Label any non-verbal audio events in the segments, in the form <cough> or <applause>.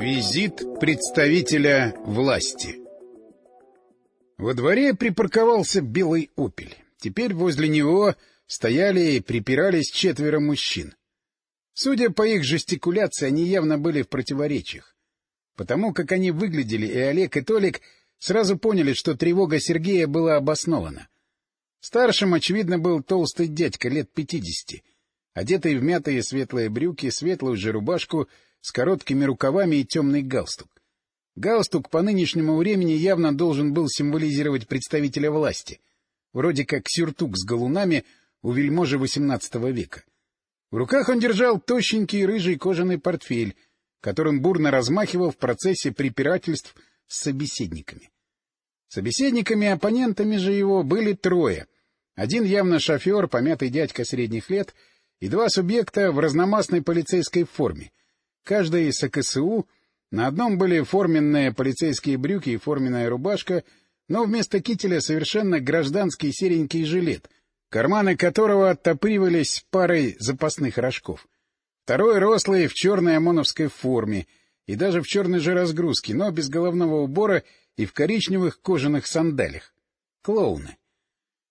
Визит представителя власти Во дворе припарковался белый «Опель». Теперь возле него стояли и припирались четверо мужчин. Судя по их жестикуляции, они явно были в противоречиях. Потому как они выглядели, и Олег, и Толик сразу поняли, что тревога Сергея была обоснована. Старшим, очевидно, был толстый дядька лет пятидесяти, одетый в мятые светлые брюки, светлую же рубашку с короткими рукавами и темный галстук. Галстук по нынешнему времени явно должен был символизировать представителя власти, вроде как сюртук с галунами у вельможи XVIII века. В руках он держал тощенький рыжий кожаный портфель, которым бурно размахивал в процессе препирательств с собеседниками. Собеседниками-оппонентами же его были трое. Один явно шофер, помятый дядька средних лет, и два субъекта в разномастной полицейской форме. Каждый из АКСУ, на одном были форменные полицейские брюки и форменная рубашка, но вместо кителя совершенно гражданский серенький жилет, карманы которого оттопыривались парой запасных рожков. Второй рослый в черной ОМОНовской форме и даже в черной же разгрузке, но без головного убора и в коричневых кожаных сандалях. Клоуны.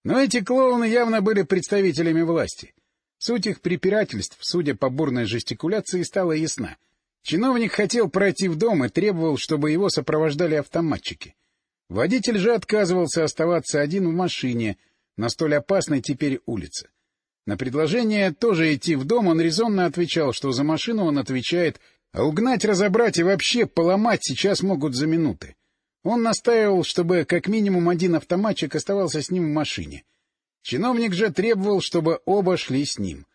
Но эти клоуны явно были представителями власти. Суть их препирательств, судя по бурной жестикуляции, стала ясна. Чиновник хотел пройти в дом и требовал, чтобы его сопровождали автоматчики. Водитель же отказывался оставаться один в машине на столь опасной теперь улице. На предложение тоже идти в дом он резонно отвечал, что за машину он отвечает, а угнать, разобрать и вообще поломать сейчас могут за минуты. Он настаивал, чтобы как минимум один автоматчик оставался с ним в машине. Чиновник же требовал, чтобы оба шли с ним.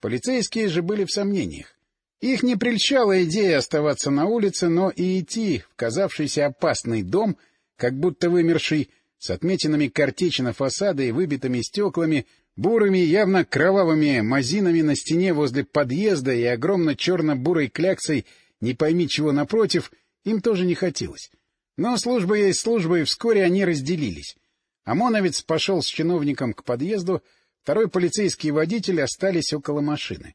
Полицейские же были в сомнениях. Их не прельщала идея оставаться на улице, но и идти в казавшийся опасный дом, как будто вымерший, с отметинами картечи на фасаде и выбитыми стеклами, бурыми, явно кровавыми мазинами на стене возле подъезда и огромно черно-бурой кляксой не пойми чего напротив, им тоже не хотелось. Но служба есть служба, и вскоре они разделились. ОМОНовец пошел с чиновником к подъезду, второй полицейский водитель остались около машины.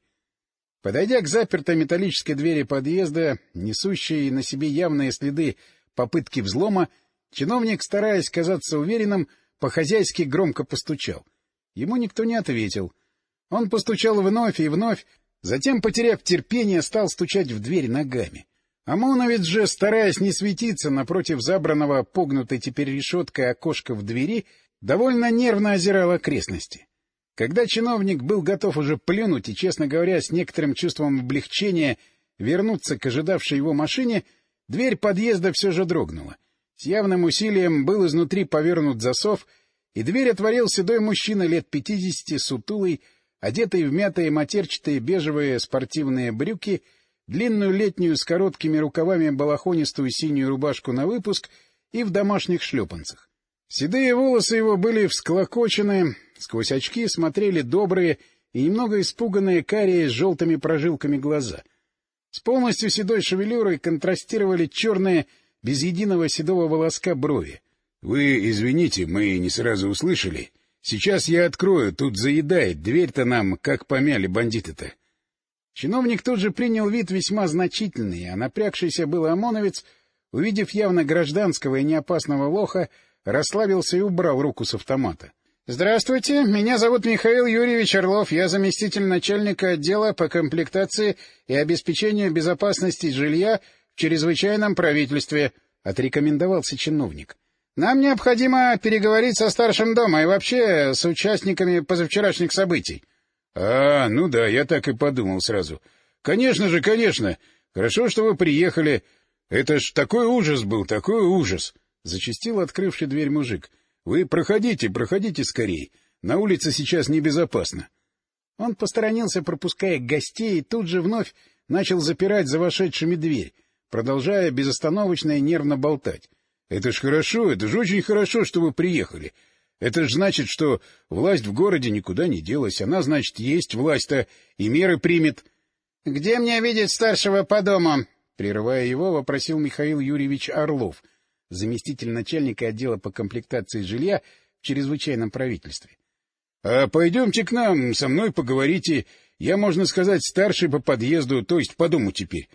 Подойдя к запертой металлической двери подъезда, несущей на себе явные следы попытки взлома, чиновник, стараясь казаться уверенным, по-хозяйски громко постучал. Ему никто не ответил. Он постучал вновь и вновь, затем, потеряв терпение, стал стучать в дверь ногами. ОМОНовец же, стараясь не светиться напротив забранного погнутой теперь решеткой окошка в двери, довольно нервно озирал окрестности. Когда чиновник был готов уже плюнуть и, честно говоря, с некоторым чувством облегчения вернуться к ожидавшей его машине, дверь подъезда все же дрогнула. С явным усилием был изнутри повернут засов, и дверь отворил седой мужчина лет пятидесяти, сутулый, одетый в мятые матерчатые бежевые спортивные брюки — длинную летнюю с короткими рукавами балахонистую синюю рубашку на выпуск и в домашних шлепанцах. Седые волосы его были всклокочены, сквозь очки смотрели добрые и немного испуганные карие с желтыми прожилками глаза. С полностью седой шевелюрой контрастировали черные, без единого седого волоска брови. — Вы извините, мы не сразу услышали. Сейчас я открою, тут заедает, дверь-то нам как помяли бандиты-то. Чиновник тут же принял вид весьма значительный, а напрягшийся был ОМОНовец, увидев явно гражданского и неопасного лоха, расслабился и убрал руку с автомата. — Здравствуйте, меня зовут Михаил Юрьевич Орлов, я заместитель начальника отдела по комплектации и обеспечению безопасности жилья в чрезвычайном правительстве, — отрекомендовался чиновник. — Нам необходимо переговорить со старшим дома и вообще с участниками позавчерашних событий. —— А, ну да, я так и подумал сразу. — Конечно же, конечно. Хорошо, что вы приехали. Это ж такой ужас был, такой ужас! — зачастил открывший дверь мужик. — Вы проходите, проходите скорей. На улице сейчас небезопасно. Он посторонился, пропуская гостей, и тут же вновь начал запирать за вошедшими дверь, продолжая безостановочно и нервно болтать. — Это ж хорошо, это ж очень хорошо, что вы приехали. Это ж значит, что власть в городе никуда не делась. Она, значит, есть власть-то и меры примет. — Где мне видеть старшего по дому? — прерывая его, вопросил Михаил Юрьевич Орлов, заместитель начальника отдела по комплектации жилья в чрезвычайном правительстве. — А пойдемте к нам, со мной поговорите. Я, можно сказать, старший по подъезду, то есть по дому теперь.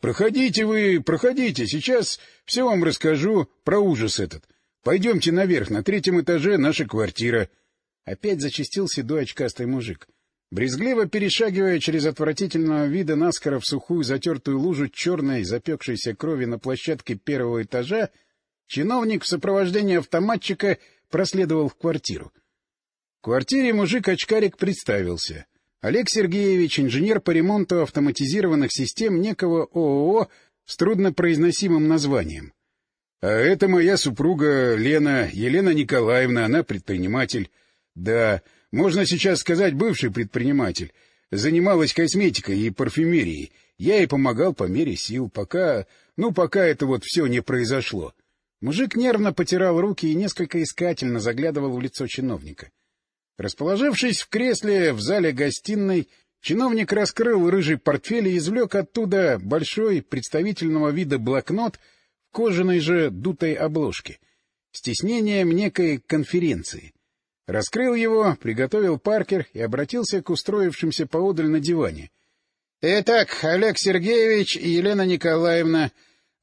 Проходите вы, проходите, сейчас все вам расскажу про ужас этот. Пойдемте наверх, на третьем этаже наша квартира. Опять зачастил седой очкастый мужик. Брезгливо перешагивая через отвратительного вида наскоро в сухую затертую лужу черной запекшейся крови на площадке первого этажа, чиновник в сопровождении автоматчика проследовал в квартиру. В квартире мужик-очкарик представился. Олег Сергеевич, инженер по ремонту автоматизированных систем некого ООО с труднопроизносимым названием. А это моя супруга Лена, Елена Николаевна, она предприниматель. Да, можно сейчас сказать, бывший предприниматель. Занималась косметикой и парфюмерией. Я ей помогал по мере сил, пока... Ну, пока это вот все не произошло. Мужик нервно потирал руки и несколько искательно заглядывал в лицо чиновника. Расположившись в кресле в зале гостиной, чиновник раскрыл рыжий портфель и извлек оттуда большой представительного вида блокнот — кожаной же дутой обложке, стеснением некой конференции. Раскрыл его, приготовил Паркер и обратился к устроившимся поодаль на диване. — Итак, Олег Сергеевич и Елена Николаевна,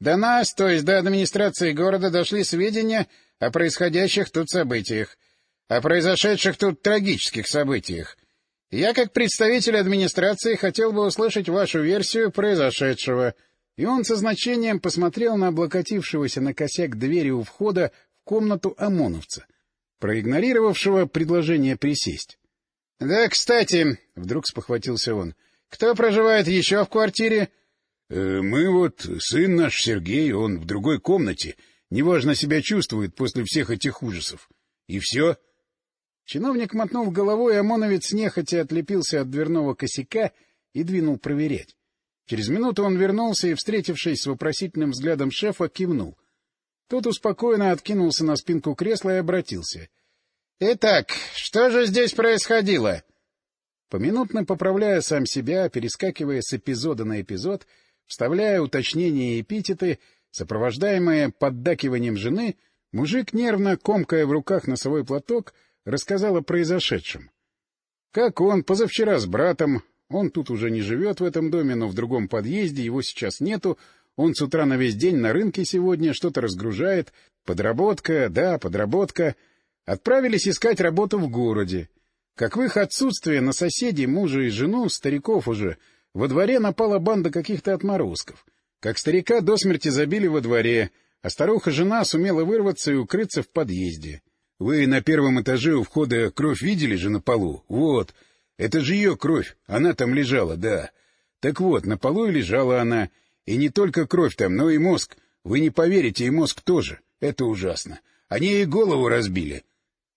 до нас, то есть до администрации города, дошли сведения о происходящих тут событиях, о произошедших тут трагических событиях. Я, как представитель администрации, хотел бы услышать вашу версию произошедшего — и он со значением посмотрел на облокотившегося на косяк двери у входа в комнату ОМОНовца, проигнорировавшего предложение присесть. — Да, кстати, — вдруг спохватился он, — кто проживает еще в квартире? «Э, — Мы вот, сын наш Сергей, он в другой комнате, неважно себя чувствует после всех этих ужасов. И все. Чиновник мотнул головой, а ОМОНовец нехотя отлепился от дверного косяка и двинул проверять. Через минуту он вернулся и, встретившись с вопросительным взглядом шефа, кивнул. Тот успокоенно откинулся на спинку кресла и обратился. — Итак, что же здесь происходило? Поминутно поправляя сам себя, перескакивая с эпизода на эпизод, вставляя уточнения и эпитеты, сопровождаемые поддакиванием жены, мужик, нервно комкая в руках носовой платок, рассказал о произошедшем. Как он позавчера с братом, он тут уже не живет в этом доме, но в другом подъезде, его сейчас нету. Он с утра на весь день на рынке сегодня, что-то разгружает. Подработка, да, подработка. Отправились искать работу в городе. Как в их отсутствие на соседей, мужа и жену, стариков уже, во дворе напала банда каких-то отморозков. Как старика до смерти забили во дворе, а старуха-жена сумела вырваться и укрыться в подъезде. Вы на первом этаже у входа кровь видели же на полу? Вот. Это же ее кровь, она там лежала, да. Так вот, на полу и лежала она. И не только кровь там, но и мозг. Вы не поверите, и мозг тоже. Это ужасно. Они ей голову разбили.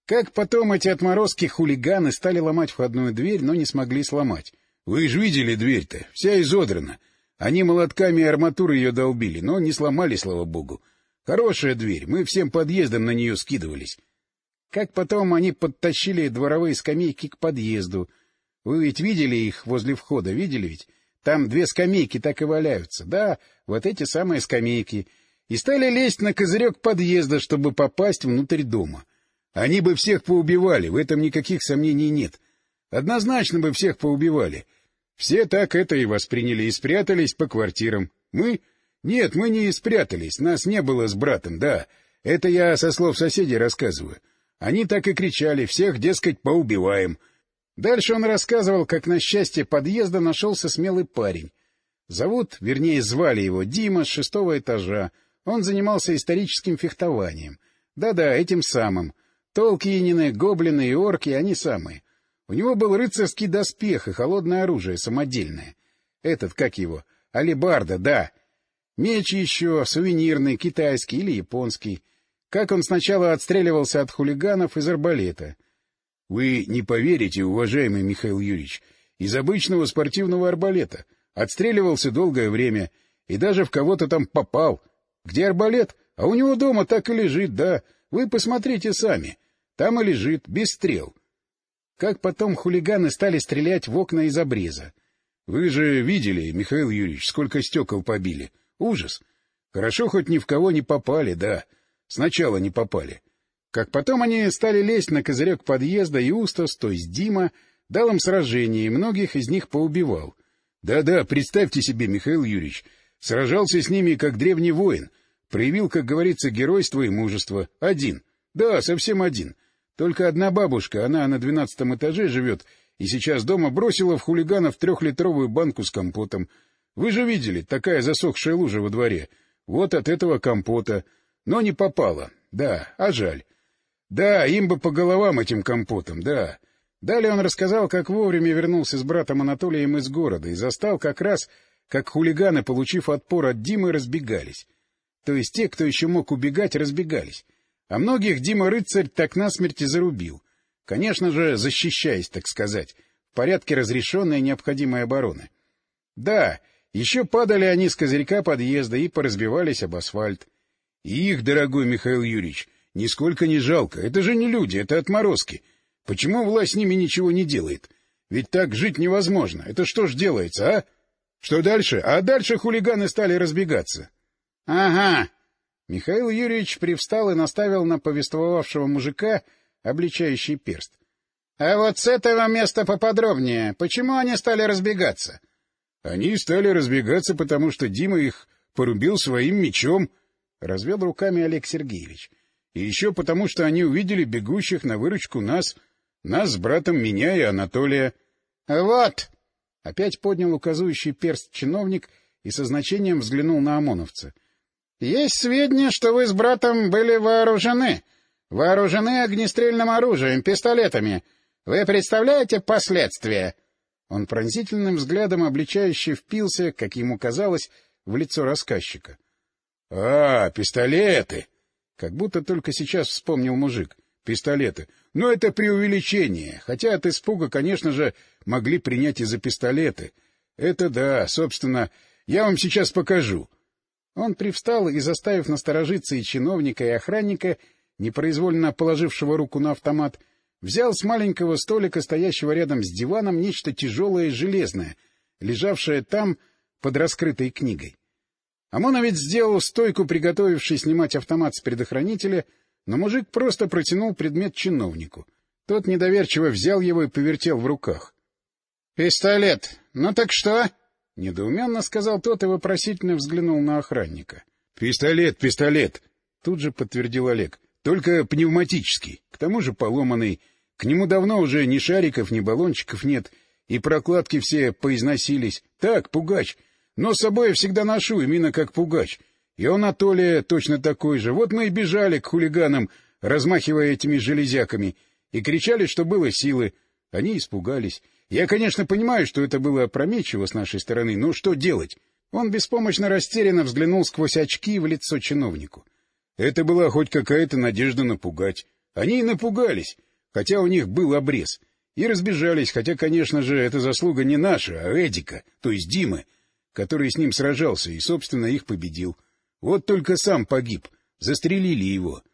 Как потом эти отморозки хулиганы стали ломать входную дверь, но не смогли сломать. Вы же видели дверь-то, вся изодрана. Они молотками и арматурой ее долбили, но не сломали, слава богу. Хорошая дверь, мы всем подъездом на нее скидывались. Как потом они подтащили дворовые скамейки к подъезду — вы ведь видели их возле входа, видели ведь? Там две скамейки так и валяются. Да, вот эти самые скамейки. И стали лезть на козырек подъезда, чтобы попасть внутрь дома. Они бы всех поубивали, в этом никаких сомнений нет. Однозначно бы всех поубивали. Все так это и восприняли и спрятались по квартирам. Мы? Нет, мы не спрятались, нас не было с братом, да. Это я со слов соседей рассказываю. Они так и кричали, всех, дескать, поубиваем. — Дальше он рассказывал, как на счастье подъезда нашелся смелый парень. Зовут, вернее, звали его Дима с шестого этажа. Он занимался историческим фехтованием. Да-да, этим самым. Толкинины, гоблины и орки — они самые. У него был рыцарский доспех и холодное оружие, самодельное. Этот, как его, алибарда, да. Меч еще, сувенирный, китайский или японский. Как он сначала отстреливался от хулиганов из арбалета. Вы не поверите, уважаемый Михаил Юрьевич, из обычного спортивного арбалета. Отстреливался долгое время и даже в кого-то там попал. Где арбалет? А у него дома так и лежит, да. Вы посмотрите сами. Там и лежит, без стрел. Как потом хулиганы стали стрелять в окна из обреза. Вы же видели, Михаил Юрьевич, сколько стекол побили. Ужас. Хорошо, хоть ни в кого не попали, да. Сначала не попали. Как потом они стали лезть на козырек подъезда, и Устас, то есть Дима, дал им сражение, и многих из них поубивал. Да-да, представьте себе, Михаил Юрьевич, Сражался с ними, как древний воин. Проявил, как говорится, геройство и мужество. Один. Да, совсем один. Только одна бабушка, она на двенадцатом этаже живет, и сейчас дома бросила в хулиганов трехлитровую банку с компотом. Вы же видели, такая засохшая лужа во дворе. Вот от этого компота. Но не попала. Да, а жаль. Да, им бы по головам этим компотом, да. Далее он рассказал, как вовремя вернулся с братом Анатолием из города и застал как раз, как хулиганы, получив отпор от Димы, разбегались. То есть те, кто еще мог убегать, разбегались. А многих Дима Рыцарь так насмерть и зарубил. Конечно же, защищаясь, так сказать, в порядке разрешенной необходимой обороны. Да, еще падали они с козырька подъезда и поразбивались об асфальт. И их, дорогой Михаил Юрьевич, нисколько не жалко. Это же не люди, это отморозки. Почему власть с ними ничего не делает? Ведь так жить невозможно. Это что ж делается, а? Что дальше? А дальше хулиганы стали разбегаться. — Ага. Михаил Юрьевич привстал и наставил на повествовавшего мужика обличающий перст. — А вот с этого места поподробнее. Почему они стали разбегаться? — Они стали разбегаться, потому что Дима их порубил своим мечом, — развел руками Олег Сергеевич. — И еще потому, что они увидели бегущих на выручку нас, нас с братом, меня и Анатолия. — Вот! — опять поднял указывающий перст чиновник и со значением взглянул на ОМОНовца. — Есть сведения, что вы с братом были вооружены. Вооружены огнестрельным оружием, пистолетами. Вы представляете последствия? Он пронзительным взглядом обличающе впился, как ему казалось, в лицо рассказчика. — А, пистолеты! Как будто только сейчас вспомнил мужик. Пистолеты. Но это преувеличение, хотя от испуга, конечно же, могли принять и за пистолеты. Это да, собственно, я вам сейчас покажу. Он привстал и, заставив насторожиться и чиновника, и охранника, непроизвольно положившего руку на автомат, взял с маленького столика, стоящего рядом с диваном, нечто тяжелое и железное, лежавшее там под раскрытой книгой. Омоновец сделал стойку, приготовивший снимать автомат с предохранителя, но мужик просто протянул предмет чиновнику. Тот недоверчиво взял его и повертел в руках. — Пистолет. Ну так что? — недоуменно сказал тот и вопросительно взглянул на охранника. — Пистолет, пистолет! — тут же подтвердил Олег. — Только пневматический, к тому же поломанный. К нему давно уже ни шариков, ни баллончиков нет, и прокладки все поизносились. Так, пугач. Но с собой я всегда ношу, именно как пугач. И он, Анатолия, точно такой же. Вот мы и бежали к хулиганам, размахивая этими железяками, и кричали, что было силы. Они испугались. Я, конечно, понимаю, что это было опрометчиво с нашей стороны, но что делать? Он беспомощно растерянно взглянул сквозь очки в лицо чиновнику. Это была хоть какая-то надежда напугать. Они и напугались, хотя у них был обрез. И разбежались, хотя, конечно же, это заслуга не наша, а Эдика, то есть Димы, который с ним сражался и, собственно, их победил. Вот только сам погиб. Застрелили его.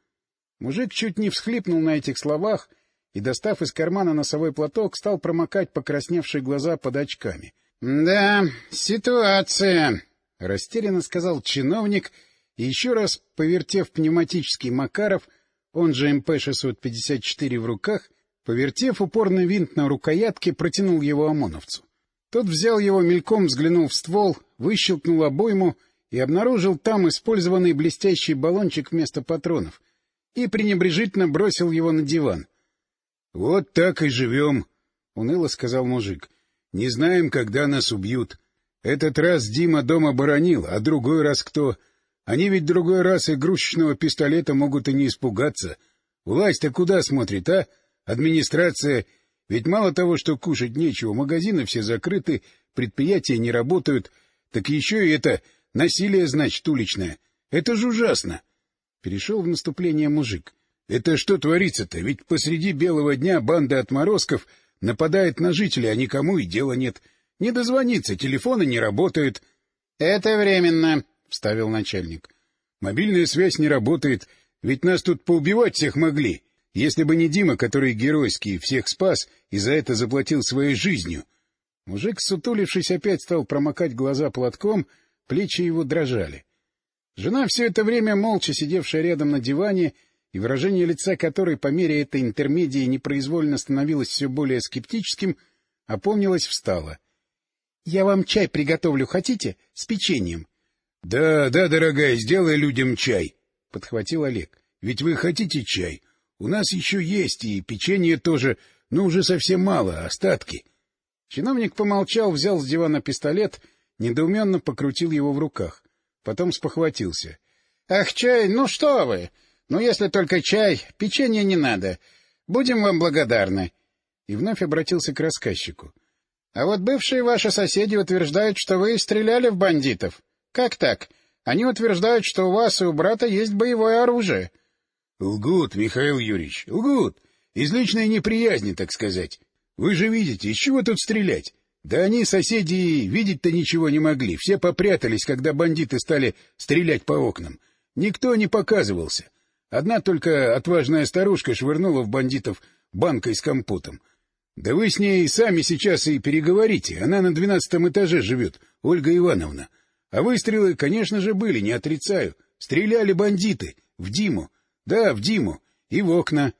Мужик чуть не всхлипнул на этих словах и, достав из кармана носовой платок, стал промокать покрасневшие глаза под очками. — Да, ситуация, — растерянно сказал чиновник, и еще раз, повертев пневматический Макаров, он же МП-654 в руках, повертев упорный винт на рукоятке, протянул его ОМОНовцу. Тот взял его мельком, взглянул в ствол, выщелкнул обойму и обнаружил там использованный блестящий баллончик вместо патронов и пренебрежительно бросил его на диван. — Вот так и живем, — уныло сказал мужик. — Не знаем, когда нас убьют. Этот раз Дима дома боронил, а другой раз кто? Они ведь другой раз игрушечного пистолета могут и не испугаться. Власть-то куда смотрит, а? Администрация. Ведь мало того, что кушать нечего, магазины все закрыты, предприятия не работают, так еще и это насилие, значит, уличное. Это же ужасно. Перешел в наступление мужик. Это что творится-то? Ведь посреди белого дня банда отморозков нападает на жителей, а никому и дела нет. Не дозвониться, телефоны не работают. — Это временно, — вставил начальник. — Мобильная связь не работает, ведь нас тут поубивать всех могли. Если бы не Дима, который геройский всех спас и за это заплатил своей жизнью. Мужик, сутулившись, опять стал промокать глаза платком, плечи его дрожали. Жена, все это время молча сидевшая рядом на диване, — и выражение лица которой по мере этой интермедии непроизвольно становилось все более скептическим, опомнилась, встала. — Я вам чай приготовлю, хотите? С печеньем. — Да, да, дорогая, сделай людям чай, — подхватил Олег. — Ведь вы хотите чай? У нас еще есть, и печенье тоже, но уже совсем мало, остатки. Чиновник помолчал, взял с дивана пистолет, недоуменно покрутил его в руках. Потом спохватился. — Ах, чай, ну что вы! Ну, если только чай, печенье не надо. Будем вам благодарны. И вновь обратился к рассказчику. — А вот бывшие ваши соседи утверждают, что вы стреляли в бандитов. Как так? Они утверждают, что у вас и у брата есть боевое оружие. — Лгут, Михаил Юрьевич, лгут. Из личной неприязни, так сказать. Вы же видите, из чего тут стрелять? Да они, соседи, видеть-то ничего не могли. Все попрятались, когда бандиты стали стрелять по окнам. Никто не показывался. Одна только отважная старушка швырнула в бандитов банкой с компотом. Да вы с ней сами сейчас и переговорите. Она на двенадцатом этаже живет, Ольга Ивановна. А выстрелы, конечно же, были, не отрицаю. Стреляли бандиты. В Диму. Да, в Диму. И в окна.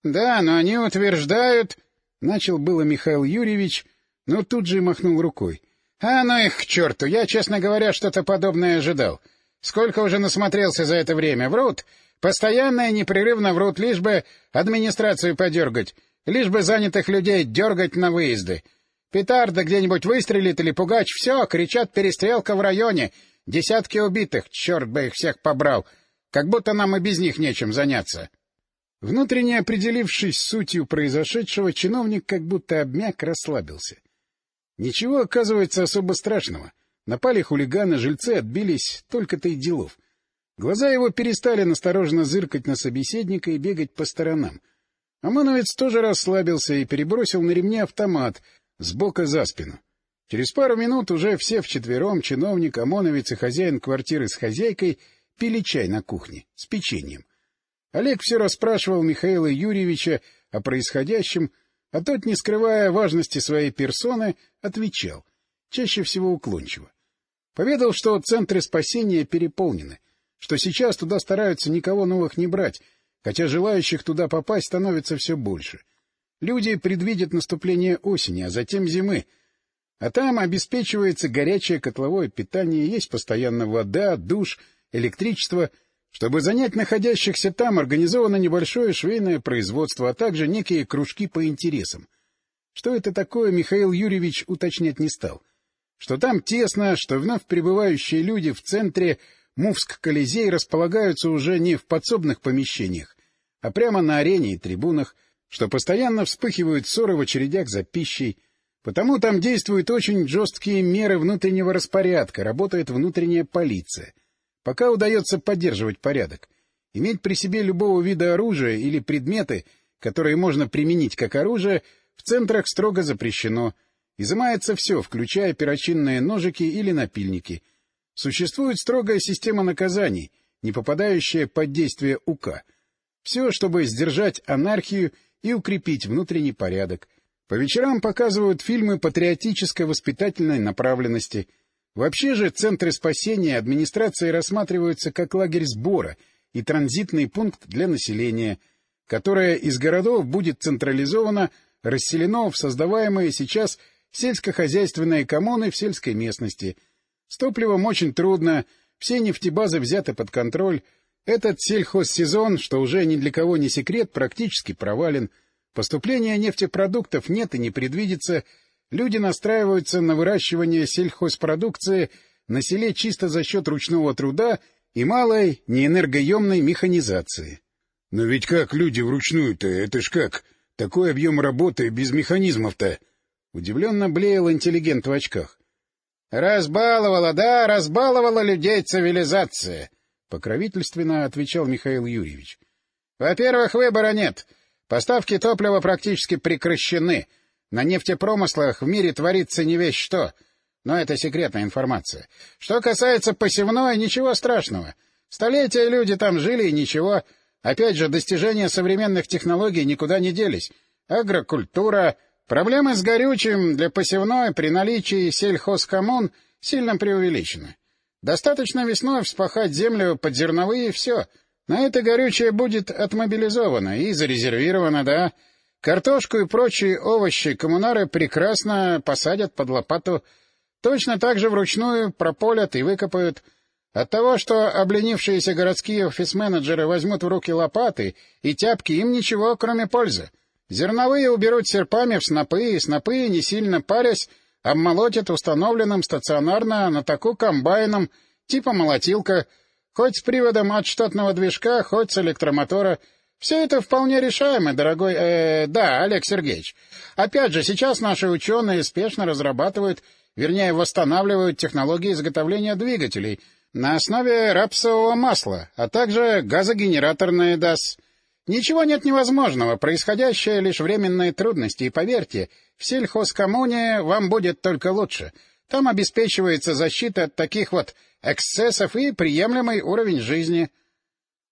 — Да, но они утверждают... Начал было Михаил Юрьевич, но тут же махнул рукой. — А ну их к черту! Я, честно говоря, что-то подобное ожидал. Сколько уже насмотрелся за это время? Врут! Постоянно и непрерывно врут, лишь бы администрацию подергать, лишь бы занятых людей дергать на выезды. Петарда где-нибудь выстрелит или пугач — все, кричат «перестрелка в районе», десятки убитых, черт бы их всех побрал, как будто нам и без них нечем заняться. Внутренне определившись сутью произошедшего, чиновник как будто обмяк, расслабился. Ничего, оказывается, особо страшного. Напали хулиганы, жильцы отбились, только-то и делов. Глаза его перестали настороженно зыркать на собеседника и бегать по сторонам. Омоновец тоже расслабился и перебросил на ремне автомат с бока за спину. Через пару минут уже все вчетвером, чиновник, ОМОНовец и хозяин квартиры с хозяйкой, пили чай на кухне с печеньем. Олег все расспрашивал Михаила Юрьевича о происходящем, а тот, не скрывая важности своей персоны, отвечал, чаще всего уклончиво. Поведал, что центры спасения переполнены, что сейчас туда стараются никого новых не брать, хотя желающих туда попасть становится все больше. Люди предвидят наступление осени, а затем зимы, а там обеспечивается горячее котловое питание, есть постоянно вода, душ, электричество — чтобы занять находящихся там, организовано небольшое швейное производство, а также некие кружки по интересам. Что это такое, Михаил Юрьевич уточнять не стал. Что там тесно, что вновь прибывающие люди в центре Мувск-Колизей располагаются уже не в подсобных помещениях, а прямо на арене и трибунах, что постоянно вспыхивают ссоры в очередях за пищей, потому там действуют очень жесткие меры внутреннего распорядка, работает внутренняя полиция — Пока удается поддерживать порядок. Иметь при себе любого вида оружия или предметы, которые можно применить как оружие, в центрах строго запрещено. Изымается все, включая перочинные ножики или напильники. Существует строгая система наказаний, не попадающая под действие УК. Все, чтобы сдержать анархию и укрепить внутренний порядок. По вечерам показывают фильмы патриотической воспитательной направленности — Вообще же центры спасения администрации рассматриваются как лагерь сбора и транзитный пункт для населения, которое из городов будет централизованно расселено в создаваемые сейчас сельскохозяйственные коммуны в сельской местности. С топливом очень трудно, все нефтебазы взяты под контроль. Этот сельхозсезон, что уже ни для кого не секрет, практически провален. Поступления нефтепродуктов нет и не предвидится — Люди настраиваются на выращивание сельхозпродукции на селе чисто за счет ручного труда и малой, неэнергоемной механизации. — Но ведь как люди вручную-то? Это ж как? Такой объем работы без механизмов-то? Удивленно блеял интеллигент в очках. — Разбаловала, да, разбаловала людей цивилизация, — покровительственно отвечал Михаил Юрьевич. — Во-первых, выбора нет. Поставки топлива практически прекращены — на нефтепромыслах в мире творится не весь что, но это секретная информация. Что касается посевной, ничего страшного. Столетия люди там жили и ничего. Опять же, достижения современных технологий никуда не делись. Агрокультура... Проблемы с горючим для посевной при наличии сельхозкоммун сильно преувеличены. Достаточно весной вспахать землю под зерновые и все. На это горючее будет отмобилизовано и зарезервировано, да, Картошку и прочие овощи коммунары прекрасно посадят под лопату, точно так же вручную прополят и выкопают, От того, что обленившиеся городские офис-менеджеры возьмут в руки лопаты и тяпки, им ничего, кроме пользы. Зерновые уберут серпами в снопы, и снопы, не сильно парясь, обмолотят установленным стационарно на таку комбайном, типа молотилка, хоть с приводом от штатного движка, хоть с электромотора. Все это вполне решаемо, дорогой... Э, да, Олег Сергеевич. Опять же, сейчас наши ученые спешно разрабатывают, вернее, восстанавливают технологии изготовления двигателей на основе рапсового масла, а также газогенераторные ДАС. Ничего нет невозможного, происходящее лишь временные трудности, и поверьте, в сельхозкоммуне вам будет только лучше. Там обеспечивается защита от таких вот эксцессов и приемлемый уровень жизни.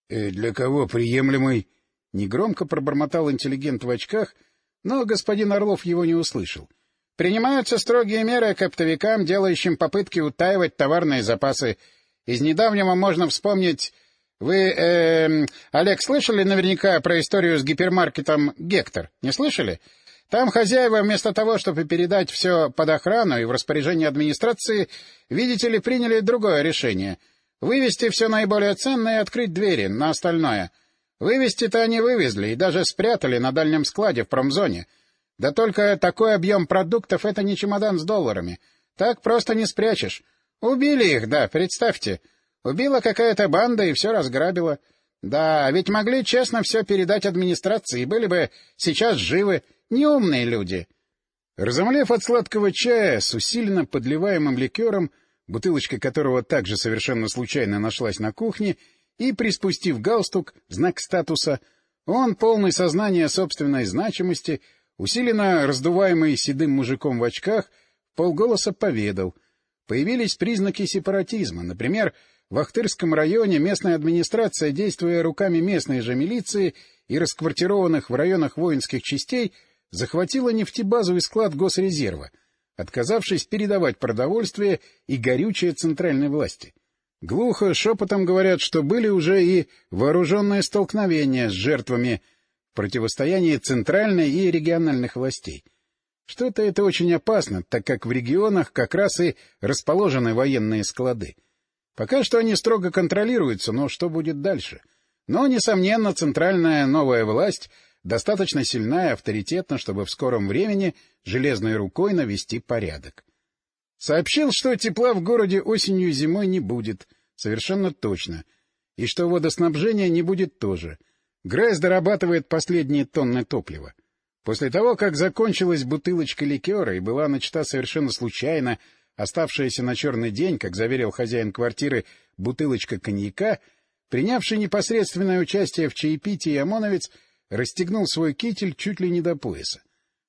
«Э, — Для кого приемлемый? — негромко пробормотал интеллигент в очках, но господин Орлов его не услышал. — Принимаются строгие меры к оптовикам, делающим попытки утаивать товарные запасы. Из недавнего можно вспомнить вы, э, Олег, слышали наверняка про историю с гипермаркетом «Гектор»? Не слышали? Там хозяева вместо того, чтобы передать все под охрану и в распоряжение администрации, видите ли, приняли другое решение — вывести все наиболее ценное и открыть двери на остальное. Вывести-то они вывезли и даже спрятали на дальнем складе в промзоне. Да только такой объем продуктов — это не чемодан с долларами. Так просто не спрячешь. Убили их, да, представьте. — Убила какая-то банда и все разграбила. Да, ведь могли честно все передать администрации, были бы сейчас живы. Неумные люди. Разомлев от сладкого чая с усиленно подливаемым ликером, бутылочка которого также совершенно случайно нашлась на кухне, и, приспустив галстук, знак статуса, он, полный сознания собственной значимости, усиленно раздуваемый седым мужиком в очках, полголоса поведал. Появились признаки сепаратизма, например, в Ахтырском районе местная администрация, действуя руками местной же милиции и расквартированных в районах воинских частей, захватила нефтебазу и склад Госрезерва, отказавшись передавать продовольствие и горючее центральной власти. Глухо, шепотом говорят, что были уже и вооруженные столкновения с жертвами в противостоянии центральной и региональных властей. Что-то это очень опасно, так как в регионах как раз и расположены военные склады. Пока что они строго контролируются, но что будет дальше? Но, несомненно, центральная новая власть достаточно сильна и авторитетна, чтобы в скором времени железной рукой навести порядок. Сообщил, что тепла в городе осенью и зимой не будет, совершенно точно, и что водоснабжения не будет тоже. Грейс дорабатывает последние тонны топлива. После того, как закончилась бутылочка ликера и была начата совершенно случайно Оставшаяся на черный день, как заверил хозяин квартиры, бутылочка коньяка, принявший непосредственное участие в чаепитии ОМОНовец, расстегнул свой китель чуть ли не до пояса.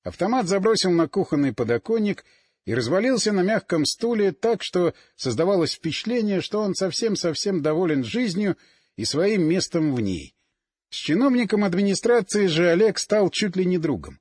Автомат забросил на кухонный подоконник и развалился на мягком стуле так, что создавалось впечатление, что он совсем-совсем доволен жизнью и своим местом в ней. С чиновником администрации же Олег стал чуть ли не другом.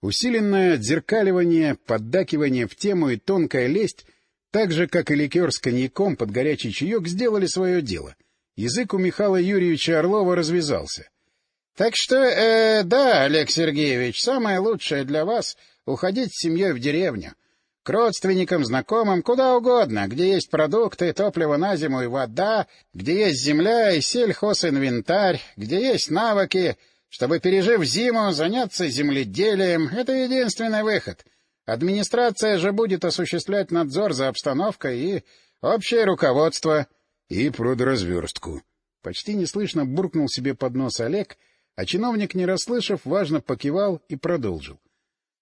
Усиленное отзеркаливание, поддакивание в тему и тонкая лесть, так же, как и ликер с коньяком под горячий чаек, сделали свое дело. Язык у Михаила Юрьевича Орлова развязался. — Так что, э, да, Олег Сергеевич, самое лучшее для вас — уходить с семьей в деревню. К родственникам, знакомым, куда угодно, где есть продукты, топливо на зиму и вода, где есть земля и сельхозинвентарь, где есть навыки, чтобы, пережив зиму, заняться земледелием — это единственный выход. Администрация же будет осуществлять надзор за обстановкой и общее руководство. — И продразверстку. Почти неслышно буркнул себе под нос Олег, а чиновник, не расслышав, важно покивал и продолжил.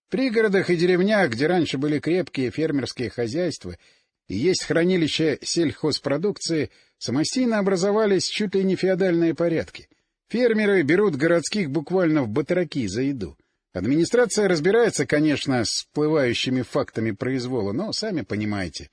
В пригородах и деревнях, где раньше были крепкие фермерские хозяйства и есть хранилища сельхозпродукции, самостийно образовались чуть ли не феодальные порядки — Фермеры берут городских буквально в батраки за еду. Администрация разбирается, конечно, с всплывающими фактами произвола, но сами понимаете.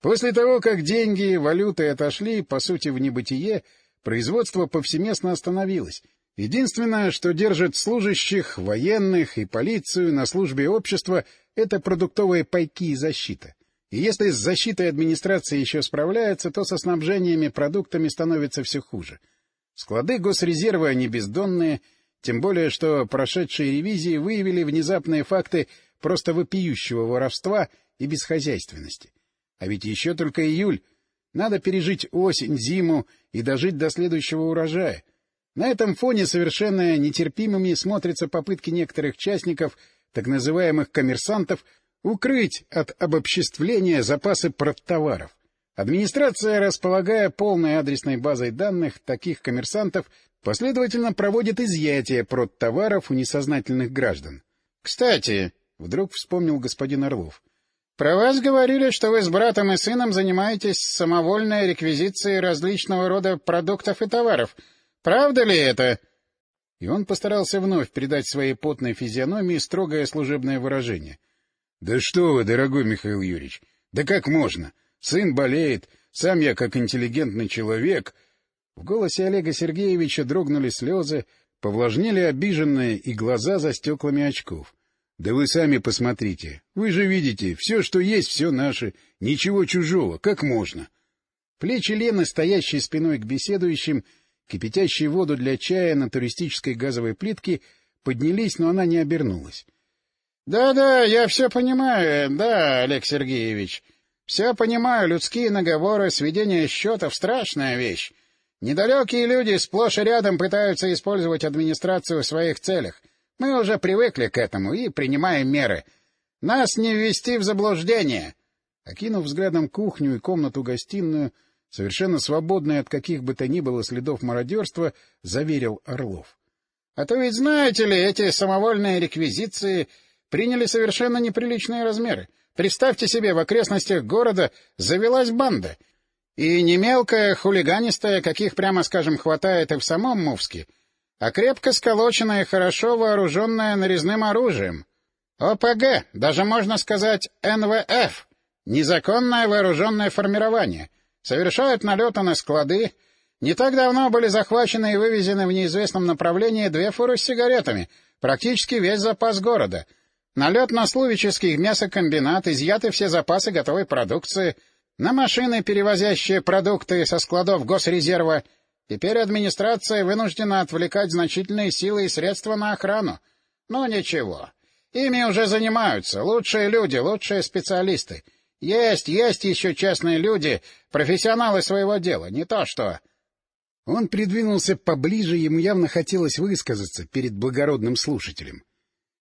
После того, как деньги, валюты отошли, по сути, в небытие, производство повсеместно остановилось. Единственное, что держит служащих, военных и полицию на службе общества, это продуктовые пайки и защита. И если с защитой администрации еще справляется, то со снабжениями продуктами становится все хуже — Склады госрезерва не бездонные, тем более что прошедшие ревизии выявили внезапные факты просто вопиющего воровства и бесхозяйственности. А ведь еще только июль. Надо пережить осень, зиму и дожить до следующего урожая. На этом фоне совершенно нетерпимыми смотрятся попытки некоторых частников, так называемых коммерсантов, укрыть от обобществления запасы продтоваров. Администрация, располагая полной адресной базой данных таких коммерсантов, последовательно проводит изъятие продтоваров у несознательных граждан. — Кстати, — вдруг вспомнил господин Орлов, — про вас говорили, что вы с братом и сыном занимаетесь самовольной реквизицией различного рода продуктов и товаров. Правда ли это? И он постарался вновь придать своей потной физиономии строгое служебное выражение. — Да что вы, дорогой Михаил Юрьевич, да как можно? — Сын болеет, сам я, как интеллигентный человек... В голосе Олега Сергеевича дрогнули слезы, повлажнели обиженные и глаза за стеклами очков. — Да вы сами посмотрите. Вы же видите, все, что есть, все наше. Ничего чужого. Как можно? Плечи Лены, стоящие спиной к беседующим, кипятящие воду для чая на туристической газовой плитке, поднялись, но она не обернулась. «Да — Да-да, я все понимаю, да, Олег Сергеевич. Все понимаю, людские наговоры, сведение счетов — страшная вещь. Недалекие люди сплошь и рядом пытаются использовать администрацию в своих целях. Мы уже привыкли к этому и принимаем меры. Нас не ввести в заблуждение. Окинув взглядом кухню и комнату-гостиную, совершенно свободной от каких бы то ни было следов мародерства, заверил Орлов. — А то ведь знаете ли, эти самовольные реквизиции приняли совершенно неприличные размеры. Представьте себе, в окрестностях города завелась банда. И не мелкая, хулиганистая, каких, прямо скажем, хватает и в самом Мувске, а крепко сколоченная хорошо вооруженная нарезным оружием. ОПГ, даже можно сказать НВФ, незаконное вооруженное формирование, совершают налеты на склады. Не так давно были захвачены и вывезены в неизвестном направлении две фуры с сигаретами, практически весь запас города — Налет на Словический мясокомбинат, изъяты все запасы готовой продукции, на машины, перевозящие продукты со складов госрезерва. Теперь администрация вынуждена отвлекать значительные силы и средства на охрану. Но ничего. Ими уже занимаются. Лучшие люди, лучшие специалисты. Есть, есть еще частные люди, профессионалы своего дела, не то что... Он придвинулся поближе, ему явно хотелось высказаться перед благородным слушателем.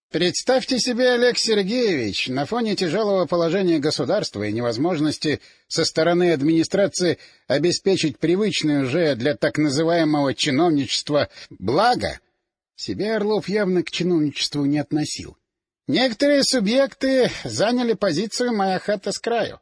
Представьте себе, Олег Сергеевич, на фоне тяжелого положения государства и невозможности со стороны администрации обеспечить привычное уже для так называемого чиновничества благо. Себя Орлов явно к чиновничеству не относил. Некоторые субъекты заняли позицию «моя хата с краю».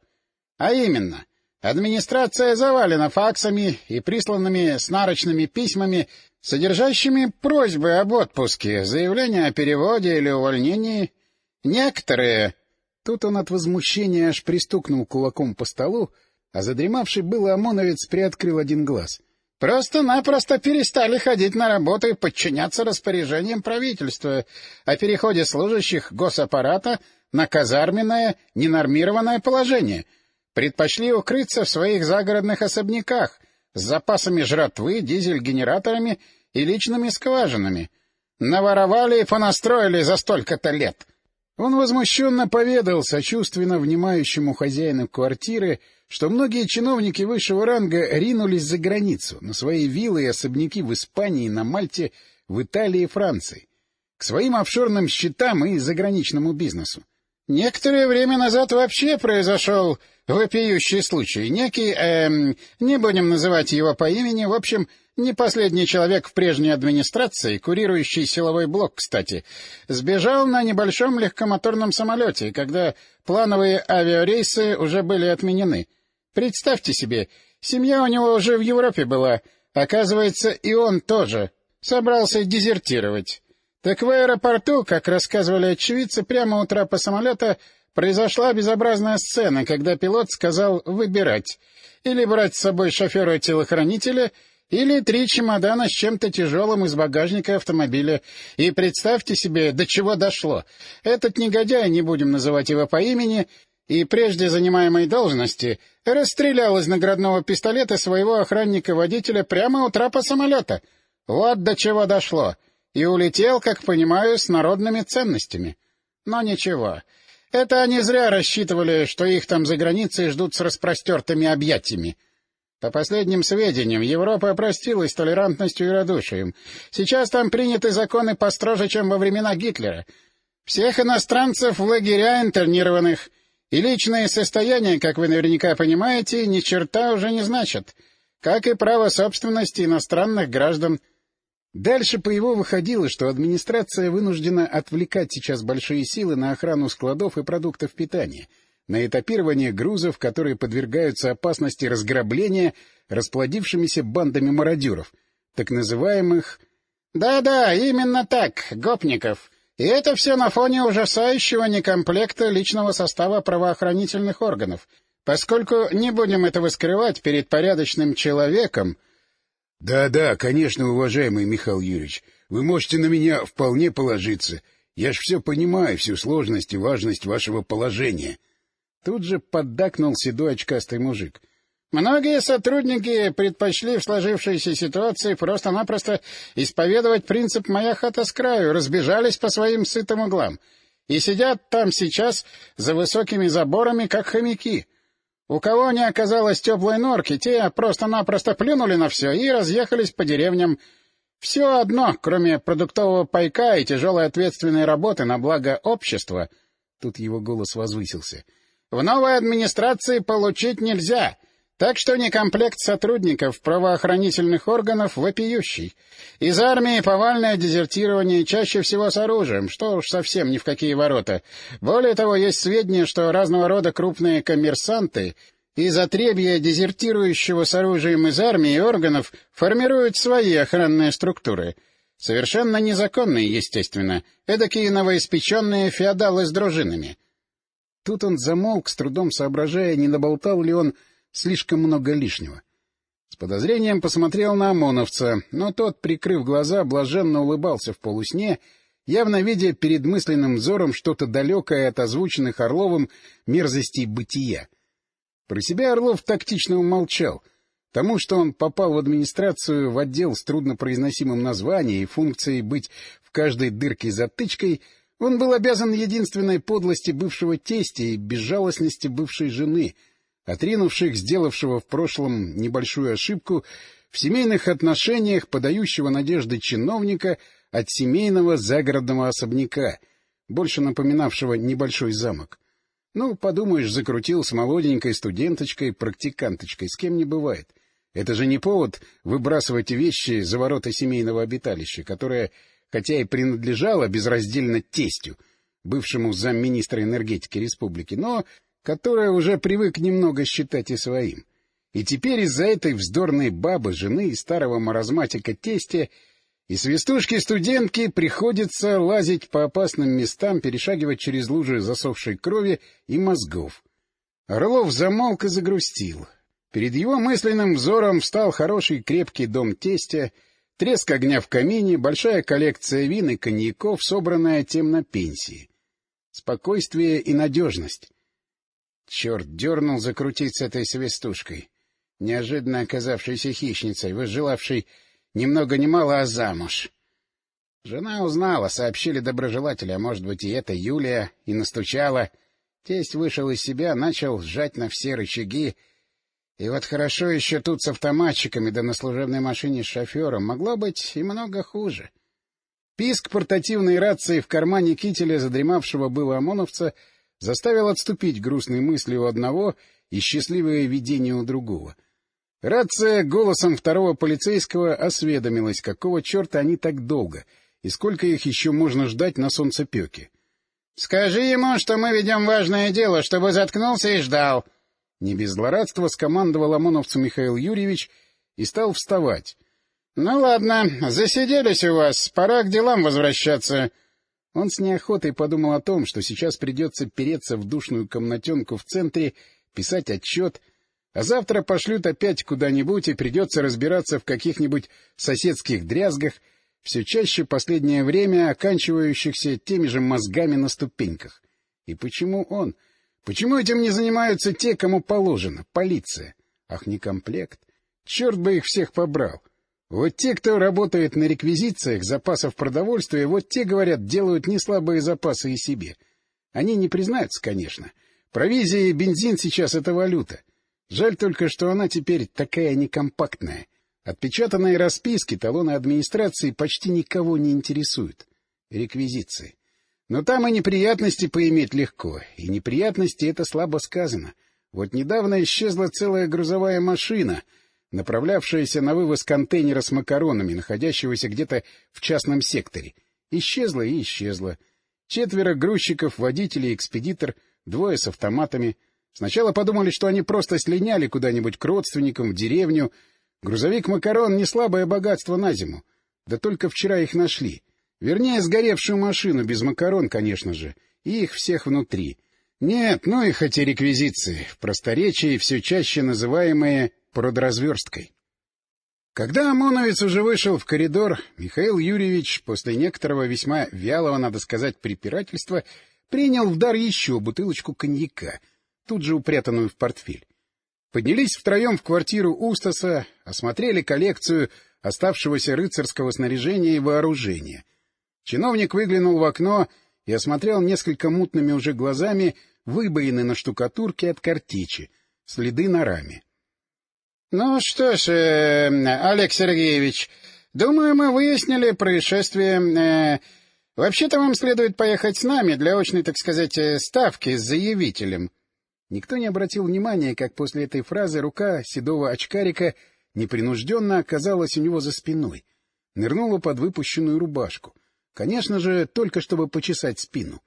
А именно, администрация завалена факсами и присланными с нарочными письмами содержащими просьбы об отпуске, заявление о переводе или увольнении. Некоторые... Тут он от возмущения аж пристукнул кулаком по столу, а задремавший был ОМОНовец приоткрыл один глаз. Просто-напросто перестали ходить на работу и подчиняться распоряжениям правительства о переходе служащих госаппарата на казарменное ненормированное положение. Предпочли укрыться в своих загородных особняках с запасами жратвы, дизель-генераторами и личными скважинами. Наворовали и понастроили за столько-то лет. Он возмущенно поведал сочувственно внимающему хозяину квартиры, что многие чиновники высшего ранга ринулись за границу, на свои виллы и особняки в Испании, на Мальте, в Италии и Франции, к своим офшорным счетам и заграничному бизнесу. Некоторое время назад вообще произошел вопиющий случай. Некий, эм, не будем называть его по имени, в общем, не последний человек в прежней администрации, курирующий силовой блок, кстати, сбежал на небольшом легкомоторном самолете, когда плановые авиарейсы уже были отменены. Представьте себе, семья у него уже в Европе была. Оказывается, и он тоже собрался дезертировать. Так в аэропорту, как рассказывали очевидцы, прямо у трапа самолета произошла безобразная сцена, когда пилот сказал выбирать — или брать с собой шофера-телохранителя — или три чемодана с чем-то тяжелым из багажника автомобиля. И представьте себе, до чего дошло. Этот негодяй, не будем называть его по имени, и прежде занимаемой должности, расстрелял из наградного пистолета своего охранника-водителя прямо у трапа самолета. Вот до чего дошло. И улетел, как понимаю, с народными ценностями. Но ничего. Это они зря рассчитывали, что их там за границей ждут с распростертыми объятиями. По последним сведениям, Европа простилась толерантностью и радушием. Сейчас там приняты законы построже, чем во времена Гитлера. Всех иностранцев в лагеря интернированных. И личное состояние, как вы наверняка понимаете, ни черта уже не значит. Как и право собственности иностранных граждан. Дальше по его выходило, что администрация вынуждена отвлекать сейчас большие силы на охрану складов и продуктов питания — на этапирование грузов, которые подвергаются опасности разграбления расплодившимися бандами мародеров, так называемых... Да — именно так, гопников. И это все на фоне ужасающего некомплекта личного состава правоохранительных органов. Поскольку не будем этого скрывать перед порядочным человеком... Да — Да-да, конечно, уважаемый Михаил Юрьевич, вы можете на меня вполне положиться. Я ж все понимаю, всю сложность и важность вашего положения. Тут же поддакнул седой очкастый мужик. Многие сотрудники предпочли в сложившейся ситуации просто-напросто исповедовать принцип «моя хата с краю», разбежались по своим сытым углам и сидят там сейчас за высокими заборами, как хомяки. У кого не оказалось теплой норки, те просто-напросто плюнули на все и разъехались по деревням. Все одно, кроме продуктового пайка и тяжелой ответственной работы на благо общества. Тут его голос возвысился — в новой администрации получить нельзя, так что некомплект сотрудников правоохранительных органов вопиющий. Из армии повальное дезертирование чаще всего с оружием, что уж совсем ни в какие ворота. Более того, есть сведения, что разного рода крупные коммерсанты из отребья дезертирующего с оружием из армии и органов формируют свои охранные структуры. Совершенно незаконные, естественно, эдакие новоиспеченные феодалы с дружинами. Тут он замолк, с трудом соображая, не наболтал ли он слишком много лишнего. С подозрением посмотрел на ОМОНовца, но тот, прикрыв глаза, блаженно улыбался в полусне, явно видя перед мысленным взором что-то далекое от озвученных Орловым мерзостей бытия. Про себя Орлов тактично умолчал. Тому, что он попал в администрацию в отдел с труднопроизносимым названием и функцией быть в каждой дырке затычкой — он был обязан единственной подлости бывшего тестя и безжалостности бывшей жены, отринувших сделавшего в прошлом небольшую ошибку в семейных отношениях подающего надежды чиновника от семейного загородного особняка, больше напоминавшего небольшой замок. Ну, подумаешь, закрутил с молоденькой студенточкой, практиканточкой, с кем не бывает. Это же не повод выбрасывать вещи за ворота семейного обиталища, которое хотя и принадлежала безраздельно тестю, бывшему замминистра энергетики республики, но которая уже привык немного считать и своим. И теперь из-за этой вздорной бабы, жены и старого маразматика тестя и свистушки-студентки приходится лазить по опасным местам, перешагивать через лужи засохшей крови и мозгов. Орлов замолк и загрустил. Перед его мысленным взором встал хороший крепкий дом тестя — Треск огня в камине, большая коллекция вин и коньяков, собранная тем на пенсии. Спокойствие и надежность. Черт, дернул закрутить с этой свистушкой, неожиданно оказавшейся хищницей, возжелавшей ни много ни мало, а замуж. Жена узнала, сообщили доброжелатели, а может быть и это Юлия, и настучала. Тесть вышел из себя, начал сжать на все рычаги, и вот хорошо еще тут с автоматчиками, да на служебной машине с шофером. Могло быть и много хуже. Писк портативной рации в кармане кителя, задремавшего было ОМОНовца, заставил отступить грустной мысли у одного и счастливое видение у другого. Рация голосом второго полицейского осведомилась, какого черта они так долго, и сколько их еще можно ждать на солнцепеке. — Скажи ему, что мы ведем важное дело, чтобы заткнулся и ждал, не без злорадства скомандовал ОМОНовцу Михаил Юрьевич и стал вставать. — Ну ладно, засиделись у вас, пора к делам возвращаться. Он с неохотой подумал о том, что сейчас придется переться в душную комнатенку в центре, писать отчет, а завтра пошлют опять куда-нибудь и придется разбираться в каких-нибудь соседских дрязгах, все чаще последнее время оканчивающихся теми же мозгами на ступеньках. И почему он? Почему этим не занимаются те, кому положено? Полиция. Ах, не комплект. Черт бы их всех побрал. Вот те, кто работает на реквизициях запасов продовольствия, вот те, говорят, делают неслабые запасы и себе. Они не признаются, конечно. Провизия и бензин сейчас — это валюта. Жаль только, что она теперь такая некомпактная. Отпечатанные расписки, талоны администрации почти никого не интересуют. Реквизиции. Но там и неприятности поиметь легко. И неприятности — это слабо сказано. Вот недавно исчезла целая грузовая машина, направлявшаяся на вывоз контейнера с макаронами, находящегося где-то в частном секторе. Исчезла и исчезла. Четверо грузчиков, водитель и экспедитор, двое с автоматами. Сначала подумали, что они просто слиняли куда-нибудь к родственникам, в деревню, Грузовик «Макарон» — не слабое богатство на зиму. Да только вчера их нашли. Вернее, сгоревшую машину, без макарон, конечно же, и их всех внутри. Нет, ну их эти реквизиции, в просторечии все чаще называемые продразверсткой. Когда ОМОНовец уже вышел в коридор, Михаил Юрьевич, после некоторого весьма вялого, надо сказать, препирательства, принял в дар еще бутылочку коньяка, тут же упрятанную в портфель. Поднялись втроем в квартиру Устаса, осмотрели коллекцию оставшегося рыцарского снаряжения и вооружения. Чиновник выглянул в окно и осмотрел несколько мутными уже глазами выбоины на штукатурке от картечи, следы на раме. — Ну что ж, э, Олег Сергеевич, думаю, мы выяснили происшествие. Э, Вообще-то вам следует поехать с нами для очной, так сказать, э, ставки с заявителем. Никто не обратил внимания, как после этой фразы рука седого очкарика непринужденно оказалась у него за спиной, нырнула под выпущенную рубашку. Конечно же, только чтобы почесать спину.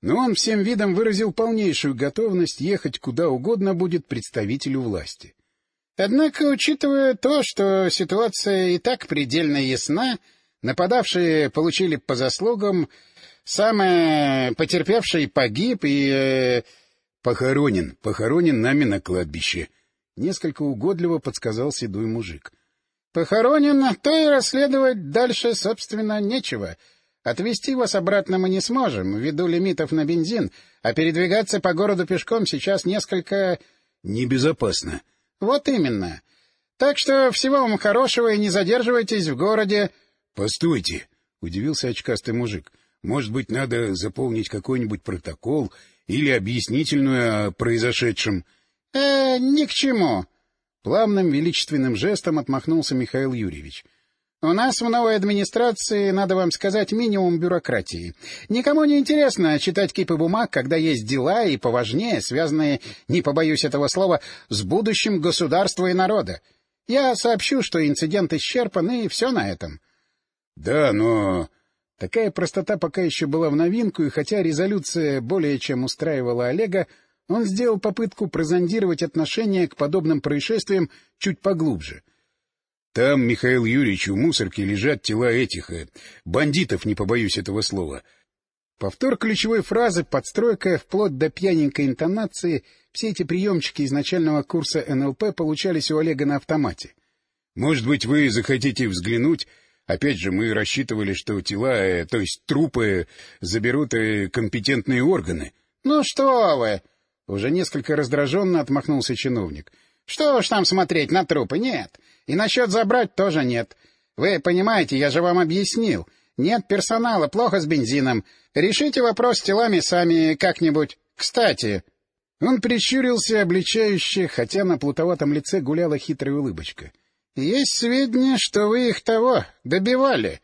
Но он всем видом выразил полнейшую готовность ехать куда угодно будет представителю власти. Однако, учитывая то, что ситуация и так предельно ясна, нападавшие получили по заслугам, самое потерпевший погиб и... Э, Похоронен, похоронен нами на кладбище. Несколько угодливо подсказал седой мужик. Похоронен, то и расследовать дальше, собственно, нечего. Отвезти вас обратно мы не сможем, ввиду лимитов на бензин, а передвигаться по городу пешком сейчас несколько... Небезопасно. Вот именно. Так что всего вам хорошего и не задерживайтесь в городе. — Постойте, — удивился очкастый мужик. — Может быть, надо заполнить какой-нибудь протокол или объяснительную о произошедшем. — Э, ни к чему. Плавным величественным жестом отмахнулся Михаил Юрьевич. — У нас в новой администрации, надо вам сказать, минимум бюрократии. Никому не интересно читать кипы бумаг, когда есть дела и поважнее, связанные, не побоюсь этого слова, с будущим государства и народа. Я сообщу, что инцидент исчерпан, и все на этом. — Да, но... Такая простота пока еще была в новинку, и хотя резолюция более чем устраивала Олега, он сделал попытку прозондировать отношение к подобным происшествиям чуть поглубже. Там, Михаил Юрьевич, у мусорки лежат тела этих... Э, бандитов, не побоюсь этого слова. Повтор ключевой фразы, подстройка, вплоть до пьяненькой интонации, все эти приемчики из начального курса НЛП получались у Олега на автомате. Может быть, вы захотите взглянуть Опять же, мы рассчитывали, что тела, э, то есть трупы, заберут э, компетентные органы. — Ну что вы! — уже несколько раздраженно отмахнулся чиновник. — Что уж там смотреть на трупы? Нет. И насчет забрать тоже нет. Вы понимаете, я же вам объяснил. Нет персонала, плохо с бензином. Решите вопрос с телами сами как-нибудь. Кстати... Он прищурился обличающе, хотя на плутоватом лице гуляла хитрая улыбочка. Есть сведения, что вы их того добивали.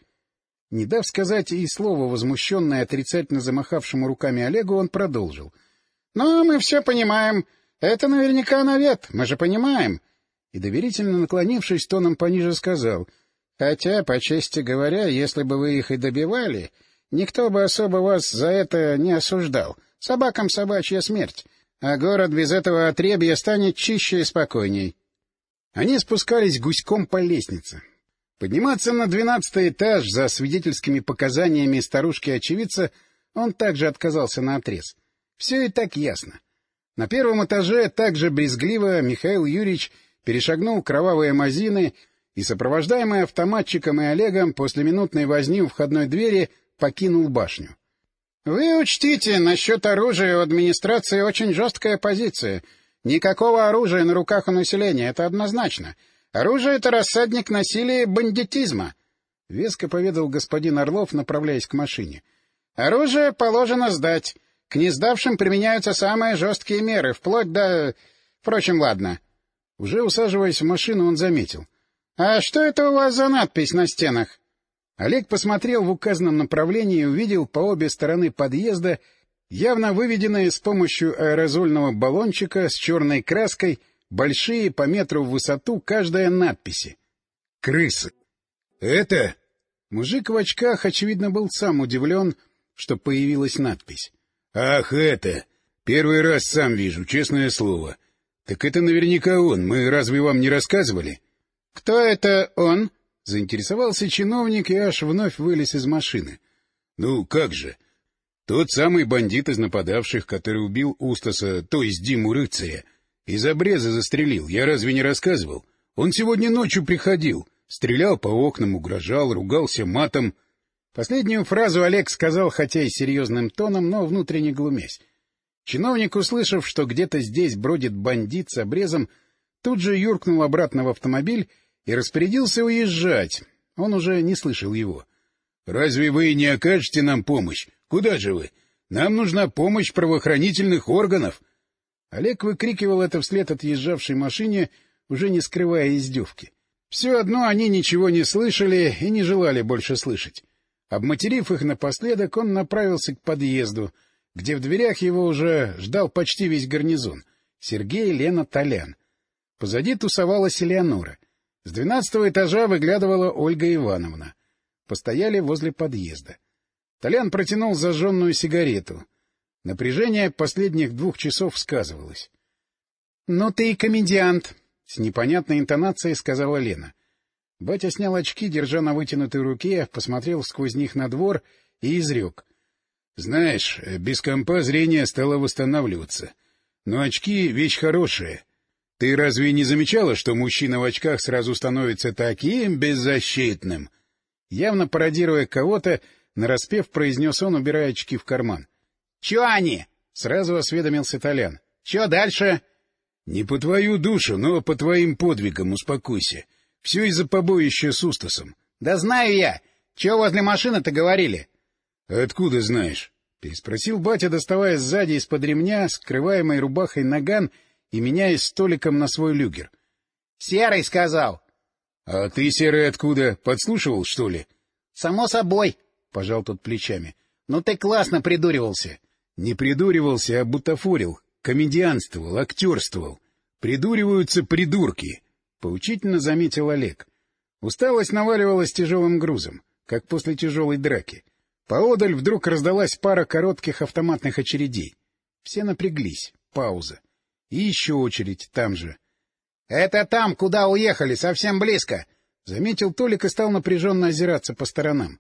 Не дав сказать и слова, возмущенное отрицательно замахавшему руками Олегу, он продолжил. — Но мы все понимаем. Это наверняка навет, мы же понимаем. И, доверительно наклонившись, тоном пониже сказал. — Хотя, по чести говоря, если бы вы их и добивали, никто бы особо вас за это не осуждал. Собакам собачья смерть. А город без этого отребья станет чище и спокойней. Они спускались гуськом по лестнице. Подниматься на двенадцатый этаж за свидетельскими показаниями старушки-очевидца он также отказался на отрез. Все и так ясно. На первом этаже также брезгливо Михаил Юрьевич перешагнул кровавые мазины и, сопровождаемый автоматчиком и Олегом, после минутной возни у входной двери покинул башню. — Вы учтите, насчет оружия у администрации очень жесткая позиция — Никакого оружия на руках у населения, это однозначно. Оружие — это рассадник насилия и бандитизма, — веско поведал господин Орлов, направляясь к машине. Оружие положено сдать. К несдавшим применяются самые жесткие меры, вплоть до... Впрочем, ладно. Уже усаживаясь в машину, он заметил. — А что это у вас за надпись на стенах? Олег посмотрел в указанном направлении и увидел по обе стороны подъезда явно выведенные с помощью аэрозольного баллончика с черной краской большие по метру в высоту каждая надписи. «Крысы». «Это...» Мужик в очках, очевидно, был сам удивлен, что появилась надпись. «Ах, это! Первый раз сам вижу, честное слово. Так это наверняка он. Мы разве вам не рассказывали?» «Кто это он?» — заинтересовался чиновник и аж вновь вылез из машины. «Ну, как же? Тот самый бандит из нападавших, который убил Устаса, то есть Диму Рыцаря. Из обреза застрелил. Я разве не рассказывал? Он сегодня ночью приходил. Стрелял по окнам, угрожал, ругался матом. Последнюю фразу Олег сказал, хотя и серьезным тоном, но внутренне глумясь. Чиновник, услышав, что где-то здесь бродит бандит с обрезом, тут же юркнул обратно в автомобиль и распорядился уезжать. Он уже не слышал его. — Разве вы не окажете нам помощь? Куда же вы? Нам нужна помощь правоохранительных органов. Олег выкрикивал это вслед отъезжавшей машине, уже не скрывая издевки. Все одно они ничего не слышали и не желали больше слышать. Обматерив их напоследок, он направился к подъезду, где в дверях его уже ждал почти весь гарнизон — Сергей, Лена, Толян. Позади тусовалась Элеонора. С двенадцатого этажа выглядывала Ольга Ивановна. Постояли возле подъезда. Толян протянул зажженную сигарету. Напряжение последних двух часов сказывалось. — Ну ты и комедиант! — с непонятной интонацией сказала Лена. Батя снял очки, держа на вытянутой руке, посмотрел сквозь них на двор и изрек. — Знаешь, без компа зрение стало восстанавливаться. Но очки — вещь хорошая. Ты разве не замечала, что мужчина в очках сразу становится таким беззащитным? Явно пародируя кого-то, Нараспев произнес он, убирая очки в карман. — Чё они? — сразу осведомился Толян. — Чё дальше? — Не по твою душу, но по твоим подвигам успокойся. Все из-за побоища с Устасом. — Да знаю я. Чё возле машины-то говорили? — Откуда знаешь? — переспросил батя, доставая сзади из-под ремня, скрываемой рубахой наган и меняясь столиком на свой люгер. — Серый сказал. — А ты, Серый, откуда? Подслушивал, что ли? — Само собой, пожал тот плечами. — Ну ты классно придуривался. — Не придуривался, а бутафорил, комедианствовал, актерствовал. Придуриваются придурки, — поучительно заметил Олег. Усталость наваливалась тяжелым грузом, как после тяжелой драки. Поодаль вдруг раздалась пара коротких автоматных очередей. Все напряглись. Пауза. И еще очередь там же. — Это там, куда уехали, совсем близко! — заметил Толик и стал напряженно озираться по сторонам.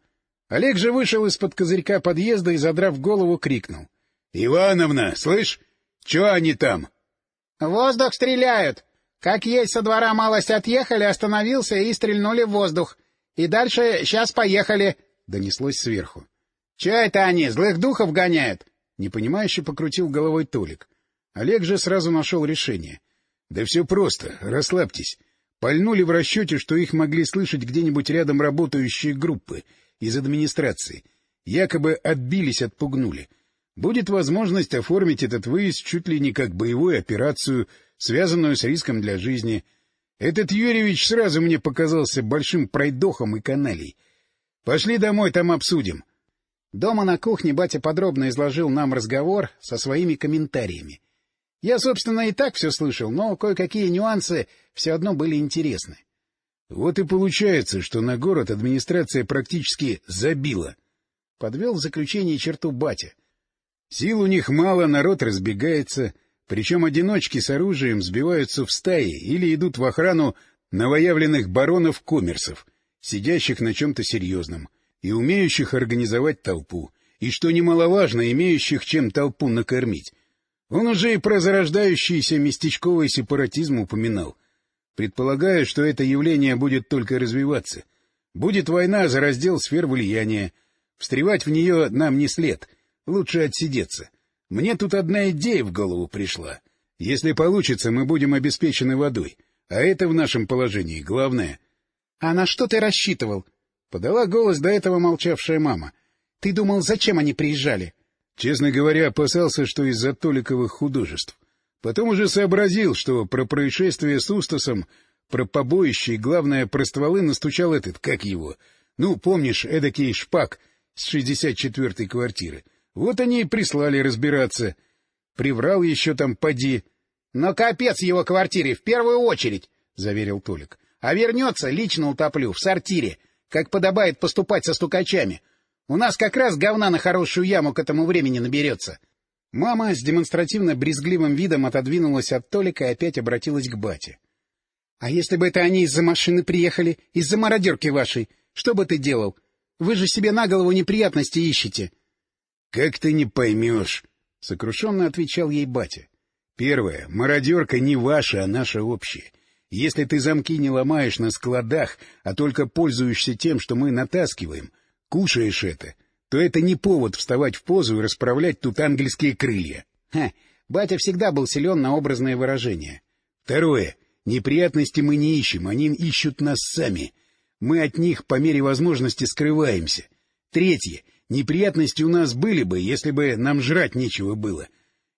Олег же вышел из-под козырька подъезда и, задрав голову, крикнул. — Ивановна, слышь, чё они там? — Воздух стреляют. Как есть со двора малость отъехали, остановился и стрельнули в воздух. И дальше сейчас поехали, — донеслось сверху. — Чё это они, злых духов гоняют? — непонимающе покрутил головой Толик. Олег же сразу нашел решение. — Да все просто, расслабьтесь. Пальнули в расчете, что их могли слышать где-нибудь рядом работающие группы — из администрации. Якобы отбились, отпугнули. Будет возможность оформить этот выезд чуть ли не как боевую операцию, связанную с риском для жизни. Этот Юрьевич сразу мне показался большим пройдохом и каналей. Пошли домой, там обсудим. Дома на кухне батя подробно изложил нам разговор со своими комментариями. Я, собственно, и так все слышал, но кое-какие нюансы все одно были интересны. Вот и получается, что на город администрация практически забила. Подвел в заключение черту батя. Сил у них мало, народ разбегается, причем одиночки с оружием сбиваются в стаи или идут в охрану новоявленных баронов-коммерсов, сидящих на чем-то серьезном и умеющих организовать толпу, и, что немаловажно, имеющих чем толпу накормить. Он уже и про зарождающийся местечковый сепаратизм упоминал — Предполагаю, что это явление будет только развиваться. Будет война за раздел сфер влияния. Встревать в нее нам не след. Лучше отсидеться. Мне тут одна идея в голову пришла. Если получится, мы будем обеспечены водой. А это в нашем положении главное. — А на что ты рассчитывал? — подала голос до этого молчавшая мама. — Ты думал, зачем они приезжали? Честно говоря, опасался, что из-за Толиковых художеств. Потом уже сообразил, что про происшествие с Устасом, про побоище и, главное, про стволы настучал этот, как его. Ну, помнишь, эдакий шпак с 64-й квартиры. Вот они и прислали разбираться. Приврал еще там поди. — Но капец его квартире, в первую очередь, — заверил Толик. — А вернется, лично утоплю, в сортире, как подобает поступать со стукачами. У нас как раз говна на хорошую яму к этому времени наберется. Мама с демонстративно брезгливым видом отодвинулась от Толика и опять обратилась к бате. — А если бы это они из-за машины приехали, из-за мародерки вашей, что бы ты делал? Вы же себе на голову неприятности ищете. — Как ты не поймешь, — сокрушенно отвечал ей батя. — Первое, мародерка не ваша, а наша общая. Если ты замки не ломаешь на складах, а только пользуешься тем, что мы натаскиваем, кушаешь это, то это не повод вставать в позу и расправлять тут ангельские крылья. Ха, батя всегда был силен на образное выражение. Второе. Неприятности мы не ищем, они ищут нас сами. Мы от них по мере возможности скрываемся. Третье. Неприятности у нас были бы, если бы нам жрать нечего было.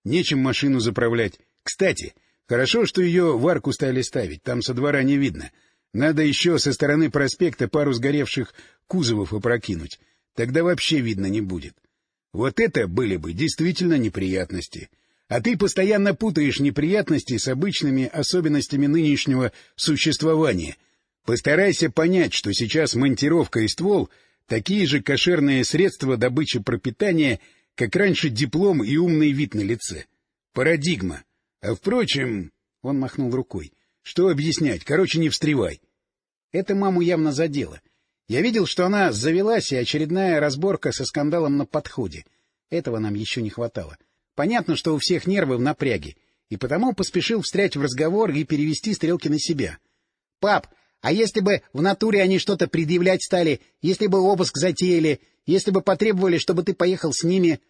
Нечем машину заправлять. Кстати, хорошо, что ее в арку стали ставить, там со двора не видно. Надо еще со стороны проспекта пару сгоревших кузовов опрокинуть. Тогда вообще видно не будет. Вот это были бы действительно неприятности. А ты постоянно путаешь неприятности с обычными особенностями нынешнего существования. Постарайся понять, что сейчас монтировка и ствол — такие же кошерные средства добычи пропитания, как раньше диплом и умный вид на лице. Парадигма. А впрочем... — он махнул рукой. — Что объяснять? Короче, не встревай. Это маму явно задело. Я видел, что она завелась, и очередная разборка со скандалом на подходе. Этого нам еще не хватало. Понятно, что у всех нервы в напряге, и потому поспешил встрять в разговор и перевести стрелки на себя. — Пап, а если бы в натуре они что-то предъявлять стали, если бы обыск затеяли, если бы потребовали, чтобы ты поехал с ними... —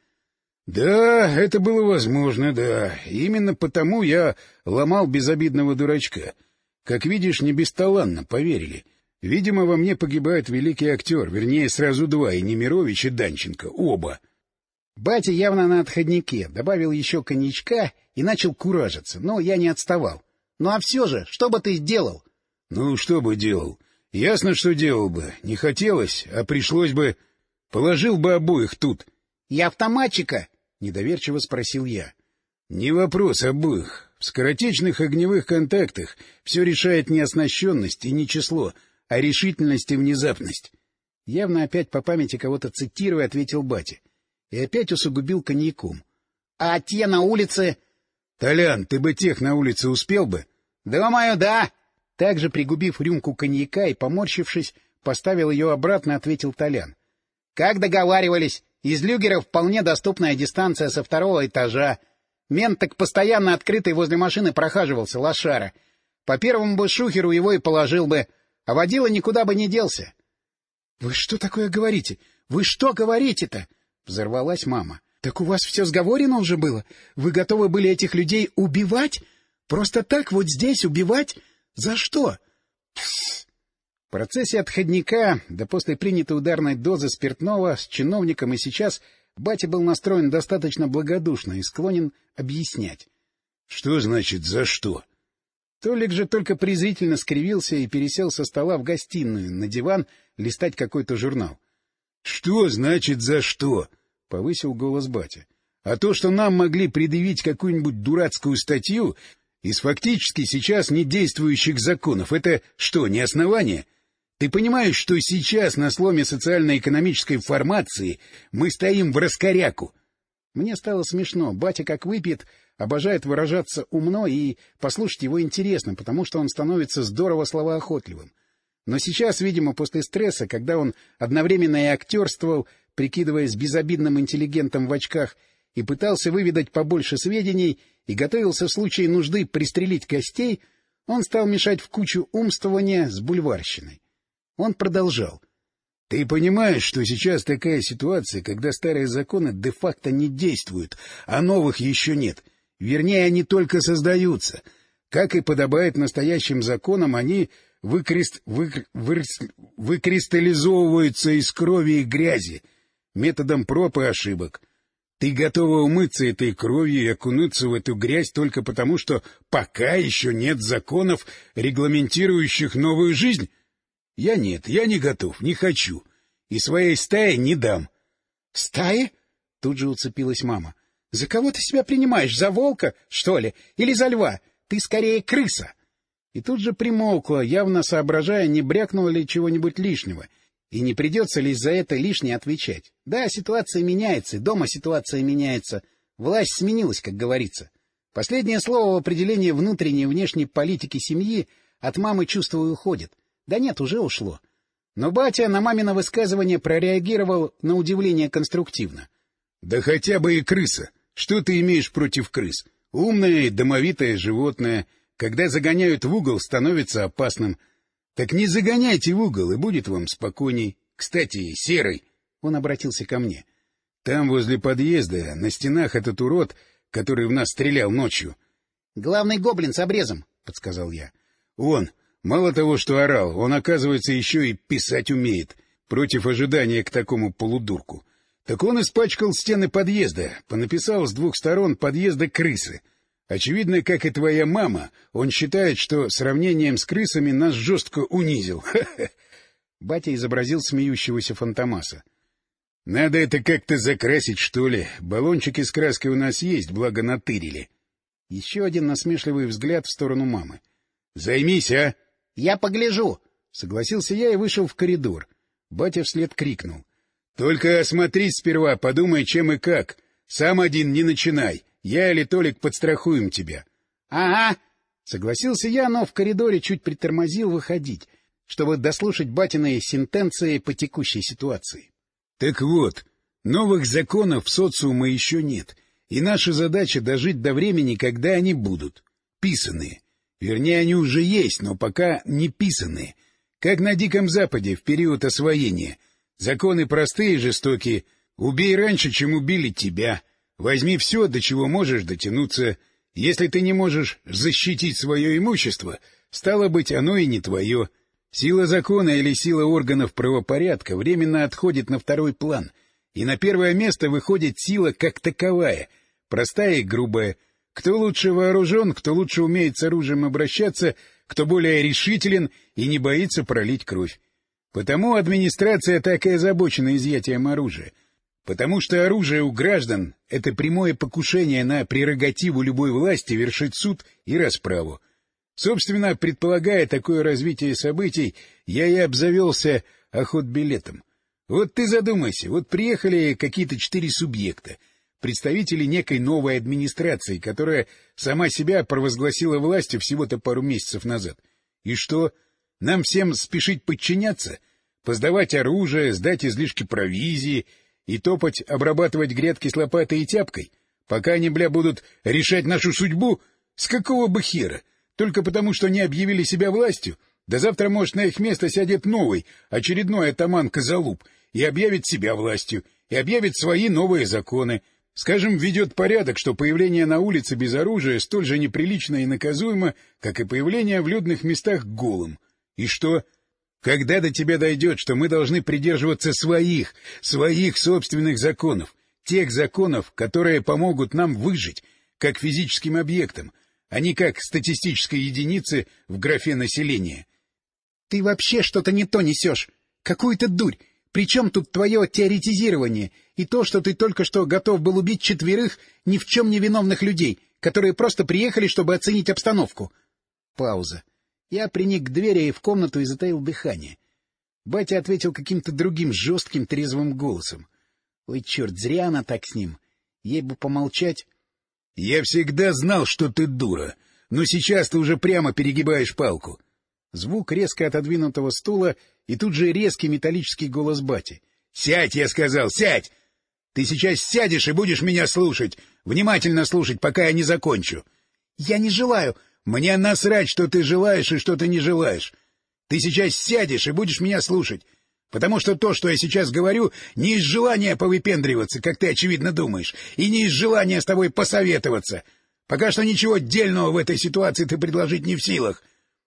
Да, это было возможно, да. Именно потому я ломал безобидного дурачка. Как видишь, не бесталанно, поверили. — Видимо, во мне погибает великий актер, вернее, сразу два, и Немирович, и Данченко, оба. Батя явно на отходнике, добавил еще коньячка и начал куражиться, но я не отставал. — Ну а все же, что бы ты сделал? — Ну, что бы делал? Ясно, что делал бы. Не хотелось, а пришлось бы... Положил бы обоих тут. — И автоматчика? — недоверчиво спросил я. — Не вопрос обоих. В скоротечных огневых контактах все решает не оснащенность и не число, а решительность и внезапность. Явно опять по памяти кого-то цитируя, ответил батя. И опять усугубил коньяком. — А те на улице? — Толян, ты бы тех на улице успел бы? — Думаю, да. Также, пригубив рюмку коньяка и поморщившись, поставил ее обратно, ответил Толян. — Как договаривались, из люгера вполне доступная дистанция со второго этажа. Мент так постоянно открытый возле машины прохаживался, лошара. По первому бы шухеру его и положил бы а водила никуда бы не делся. — Вы что такое говорите? Вы что говорите-то? — взорвалась мама. — Так у вас все сговорено уже было? Вы готовы были этих людей убивать? Просто так вот здесь убивать? За что? В процессе отходника, да после принятой ударной дозы спиртного, с чиновником и сейчас батя был настроен достаточно благодушно и склонен объяснять. — Что значит «за что»? Толик же только презрительно скривился и пересел со стола в гостиную, на диван, листать какой-то журнал. — Что значит «за что»? — повысил голос батя. — А то, что нам могли предъявить какую-нибудь дурацкую статью из фактически сейчас не действующих законов, это что, не основание? Ты понимаешь, что сейчас на сломе социально-экономической формации мы стоим в раскоряку? Мне стало смешно. Батя как выпьет, обожает выражаться умно, и послушать его интересно, потому что он становится здорово словоохотливым. Но сейчас, видимо, после стресса, когда он одновременно и актерствовал, прикидываясь безобидным интеллигентом в очках, и пытался выведать побольше сведений, и готовился в случае нужды пристрелить костей, он стал мешать в кучу умствования с бульварщиной. Он продолжал. — Ты понимаешь, что сейчас такая ситуация, когда старые законы де-факто не действуют, а новых еще нет — Вернее, они только создаются. Как и подобает настоящим законам, они выкрест... вы... вы... выкристаллизовываются из крови и грязи методом проб и ошибок. Ты готова умыться этой кровью и окунуться в эту грязь только потому, что пока еще нет законов, регламентирующих новую жизнь? Я нет, я не готов, не хочу. И своей стае не дам. — Стаи? — тут же уцепилась мама. — За кого ты себя принимаешь? За волка, что ли? Или за льва? Ты скорее крыса. И тут же примолкла, явно соображая, не брякнуло ли чего-нибудь лишнего — и не придется ли за это лишнее отвечать? Да, ситуация меняется, дома ситуация меняется. Власть сменилась, как говорится. Последнее слово в определении внутренней и внешней политики семьи от мамы, чувствую, уходит. Да нет, уже ушло. Но батя на мамино высказывание прореагировал на удивление конструктивно. — Да хотя бы и крыса. Что ты имеешь против крыс? Умное и домовитое животное, когда загоняют в угол, становится опасным — так не загоняйте в угол, и будет вам спокойней. Кстати, Серый, — он обратился ко мне, — там возле подъезда на стенах этот урод, который в нас стрелял ночью. — Главный гоблин с обрезом, — подсказал я. — Он. Мало того, что орал, он, оказывается, еще и писать умеет, против ожидания к такому полудурку. Так он испачкал стены подъезда, понаписал с двух сторон подъезда крысы — Очевидно, как и твоя мама, он считает, что сравнением с крысами нас жестко унизил. Батя изобразил смеющегося фантомаса. — Надо это как-то закрасить, что ли. Баллончики с краской у нас есть, благо натырили. Еще один насмешливый взгляд в сторону мамы. — Займись, а! — Я погляжу! — согласился я и вышел в коридор. Батя вслед крикнул. — Только осмотрись сперва, подумай, чем и как. Сам один не начинай. Я или Толик подстрахуем тебя. — Ага. Согласился я, но в коридоре чуть притормозил выходить, чтобы дослушать батиные сентенции по текущей ситуации. — Так вот, новых законов социума еще нет, и наша задача дожить до времени, когда они будут. Писанные. Вернее, они уже есть, но пока не писанные. Как на Диком Западе в период освоения. Законы простые и жестокие. Убей раньше, чем убили тебя. Возьми все, до чего можешь дотянуться. Если ты не можешь защитить свое имущество, стало быть, оно и не твое. Сила закона или сила органов правопорядка временно отходит на второй план, и на первое место выходит сила как таковая, простая и грубая. Кто лучше вооружен, кто лучше умеет с оружием обращаться, кто более решителен и не боится пролить кровь. Потому администрация так и озабочена изъятием оружия — Потому что оружие у граждан — это прямое покушение на прерогативу любой власти вершить суд и расправу. Собственно, предполагая такое развитие событий, я и обзавелся охотбилетом. Вот ты задумайся, вот приехали какие-то четыре субъекта, представители некой новой администрации, которая сама себя провозгласила властью всего-то пару месяцев назад. И что, нам всем спешить подчиняться? Поздавать оружие, сдать излишки провизии — и топать, обрабатывать грядки с лопатой и тяпкой, пока они, бля, будут решать нашу судьбу? С какого бы хера? Только потому, что они объявили себя властью? Да завтра, может, на их место сядет новый, очередной атаман Козалуб, и объявит себя властью, и объявит свои новые законы. Скажем, введет порядок, что появление на улице без оружия столь же неприлично и наказуемо, как и появление в людных местах голым. И что? Когда до тебя дойдет, что мы должны придерживаться своих, своих собственных законов, тех законов, которые помогут нам выжить, как физическим объектам, а не как статистической единице в графе населения. — Ты вообще что-то не то несешь. Какую-то дурь. Причем тут твое теоретизирование и то, что ты только что готов был убить четверых ни в чем не виновных людей, которые просто приехали, чтобы оценить обстановку? Пауза. Я приник к двери и в комнату и затаил дыхание. Батя ответил каким-то другим жестким трезвым голосом. Ой, черт, зря она так с ним. Ей бы помолчать. — Я всегда знал, что ты дура, но сейчас ты уже прямо перегибаешь палку. Звук резко отодвинутого стула и тут же резкий металлический голос бати. — Сядь, я сказал, сядь! Ты сейчас сядешь и будешь меня слушать, внимательно слушать, пока я не закончу. — Я не желаю, мне насрать, что ты желаешь и что ты не желаешь. Ты сейчас сядешь и будешь меня слушать, потому что то, что я сейчас говорю, не из желания повыпендриваться, как ты, очевидно, думаешь, и не из желания с тобой посоветоваться. Пока что ничего дельного в этой ситуации ты предложить не в силах.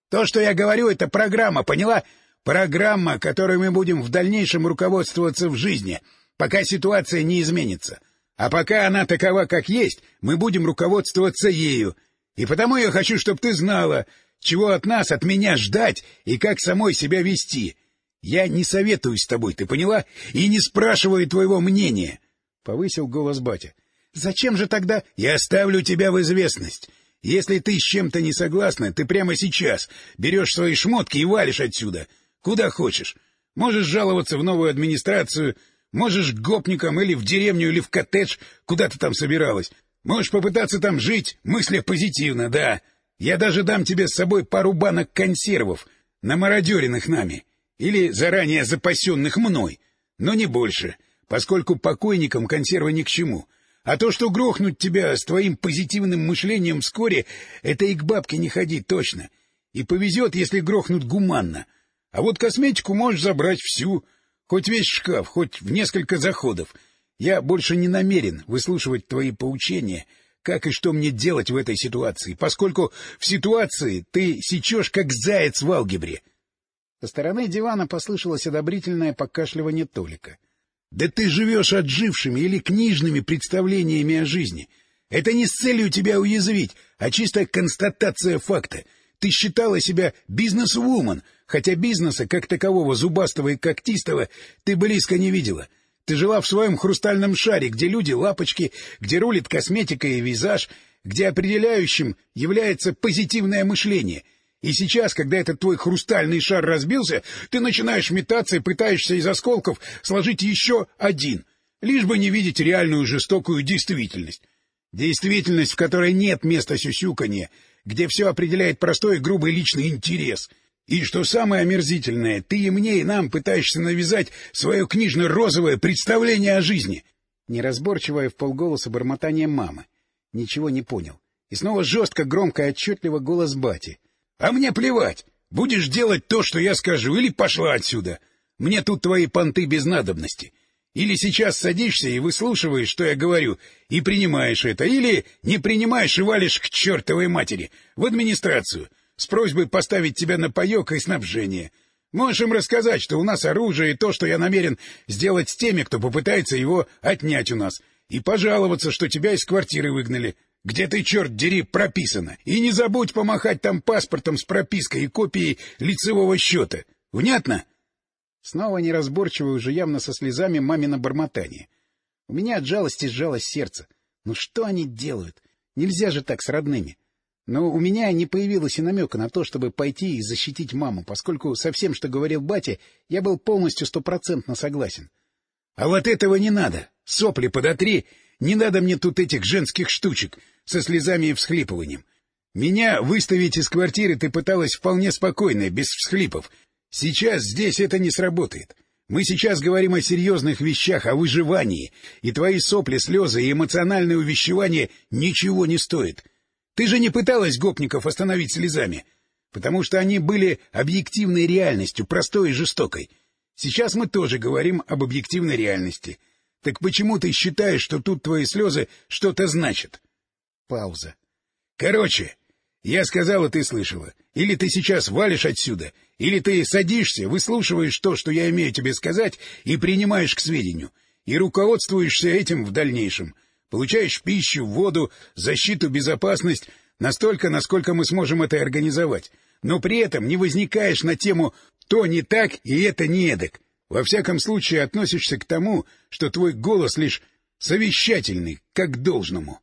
То, что я говорю, — это программа, поняла? Программа, которой мы будем в дальнейшем руководствоваться в жизни, пока ситуация не изменится. А пока она такова, как есть, мы будем руководствоваться ею. И потому я хочу, чтобы ты знала, чего от нас, от меня ждать и как самой себя вести. Я не советую с тобой, ты поняла? И не спрашиваю твоего мнения. Повысил голос батя. — Зачем же тогда... — Я оставлю тебя в известность. Если ты с чем-то не согласна, ты прямо сейчас берешь свои шмотки и валишь отсюда. Куда хочешь. Можешь жаловаться в новую администрацию, можешь к гопникам или в деревню, или в коттедж, куда ты там собиралась. Можешь попытаться там жить, мысля позитивно, да. Я даже дам тебе с собой пару банок консервов, намародеренных нами, или заранее запасенных мной, но не больше, поскольку покойникам консервы ни к чему. А то, что грохнуть тебя с твоим позитивным мышлением вскоре, это и к бабке не ходи точно. И повезет, если грохнут гуманно. А вот косметику можешь забрать всю, хоть весь шкаф, хоть в несколько заходов. Я больше не намерен выслушивать твои поучения — как и что мне делать в этой ситуации, поскольку в ситуации ты сечешь, как заяц в алгебре. Со стороны дивана послышалось одобрительное покашливание Толика. — Да ты живешь отжившими или книжными представлениями о жизни. Это не с целью тебя уязвить, а чистая констатация факта. Ты считала себя бизнес-вумен, хотя бизнеса, как такового зубастого и когтистого, ты близко не видела — ты жила в своем хрустальном шаре, где люди — лапочки, где рулит косметика и визаж, где определяющим является позитивное мышление. И сейчас, когда этот твой хрустальный шар разбился, ты начинаешь метаться и пытаешься из осколков сложить еще один, лишь бы не видеть реальную жестокую действительность. Действительность, в которой нет места сюсюканья, где все определяет простой и грубый личный интерес — и что самое омерзительное, ты и мне, и нам пытаешься навязать свое книжно-розовое представление о жизни. Неразборчивое в полголоса бормотание мамы. Ничего не понял. И снова жестко, громко и отчетливо голос бати. — А мне плевать. Будешь делать то, что я скажу, или пошла отсюда. Мне тут твои понты без надобности. Или сейчас садишься и выслушиваешь, что я говорю, и принимаешь это, или не принимаешь и валишь к чертовой матери, в администрацию — с просьбой поставить тебя на паёк и снабжение. Можешь им рассказать, что у нас оружие и то, что я намерен сделать с теми, кто попытается его отнять у нас, и пожаловаться, что тебя из квартиры выгнали. Где ты, черт дери, прописано. И не забудь помахать там паспортом с пропиской и копией лицевого счета. Внятно? Снова неразборчивое, уже явно со слезами мамино бормотание. У меня от жалости сжалось сердце. Ну что они делают? Нельзя же так с родными. Но у меня не появилось и намека на то, чтобы пойти и защитить маму, поскольку со всем, что говорил батя, я был полностью стопроцентно согласен. — А вот этого не надо. Сопли подотри. Не надо мне тут этих женских штучек со слезами и всхлипыванием. Меня выставить из квартиры ты пыталась вполне спокойно, без всхлипов. Сейчас здесь это не сработает. Мы сейчас говорим о серьезных вещах, о выживании, и твои сопли, слезы и эмоциональное увещевание ничего не стоят. Ты же не пыталась гопников остановить слезами, потому что они были объективной реальностью, простой и жестокой. Сейчас мы тоже говорим об объективной реальности. Так почему ты считаешь, что тут твои слезы что-то значат? Пауза. Короче, я сказала, ты слышала. Или ты сейчас валишь отсюда, или ты садишься, выслушиваешь то, что я имею тебе сказать, и принимаешь к сведению, и руководствуешься этим в дальнейшем. Получаешь пищу, воду, защиту, безопасность настолько, насколько мы сможем это организовать. Но при этом не возникаешь на тему «то не так и это не эдак». Во всяком случае относишься к тому, что твой голос лишь совещательный, как должному.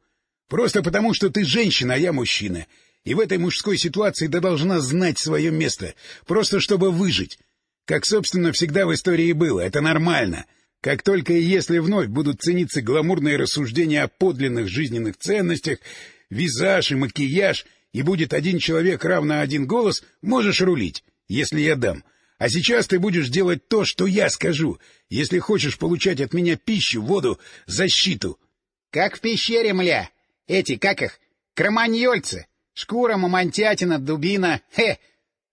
Просто потому, что ты женщина, а я мужчина. И в этой мужской ситуации ты должна знать свое место, просто чтобы выжить. Как, собственно, всегда в истории было. Это нормально. — как только и если вновь будут цениться гламурные рассуждения о подлинных жизненных ценностях, визаж и макияж, и будет один человек равно один голос, можешь рулить, если я дам. А сейчас ты будешь делать то, что я скажу, если хочешь получать от меня пищу, воду, защиту. — Как в пещере, мля. Эти, как их, кроманьольцы. Шкура, мамонтятина, дубина. Хе!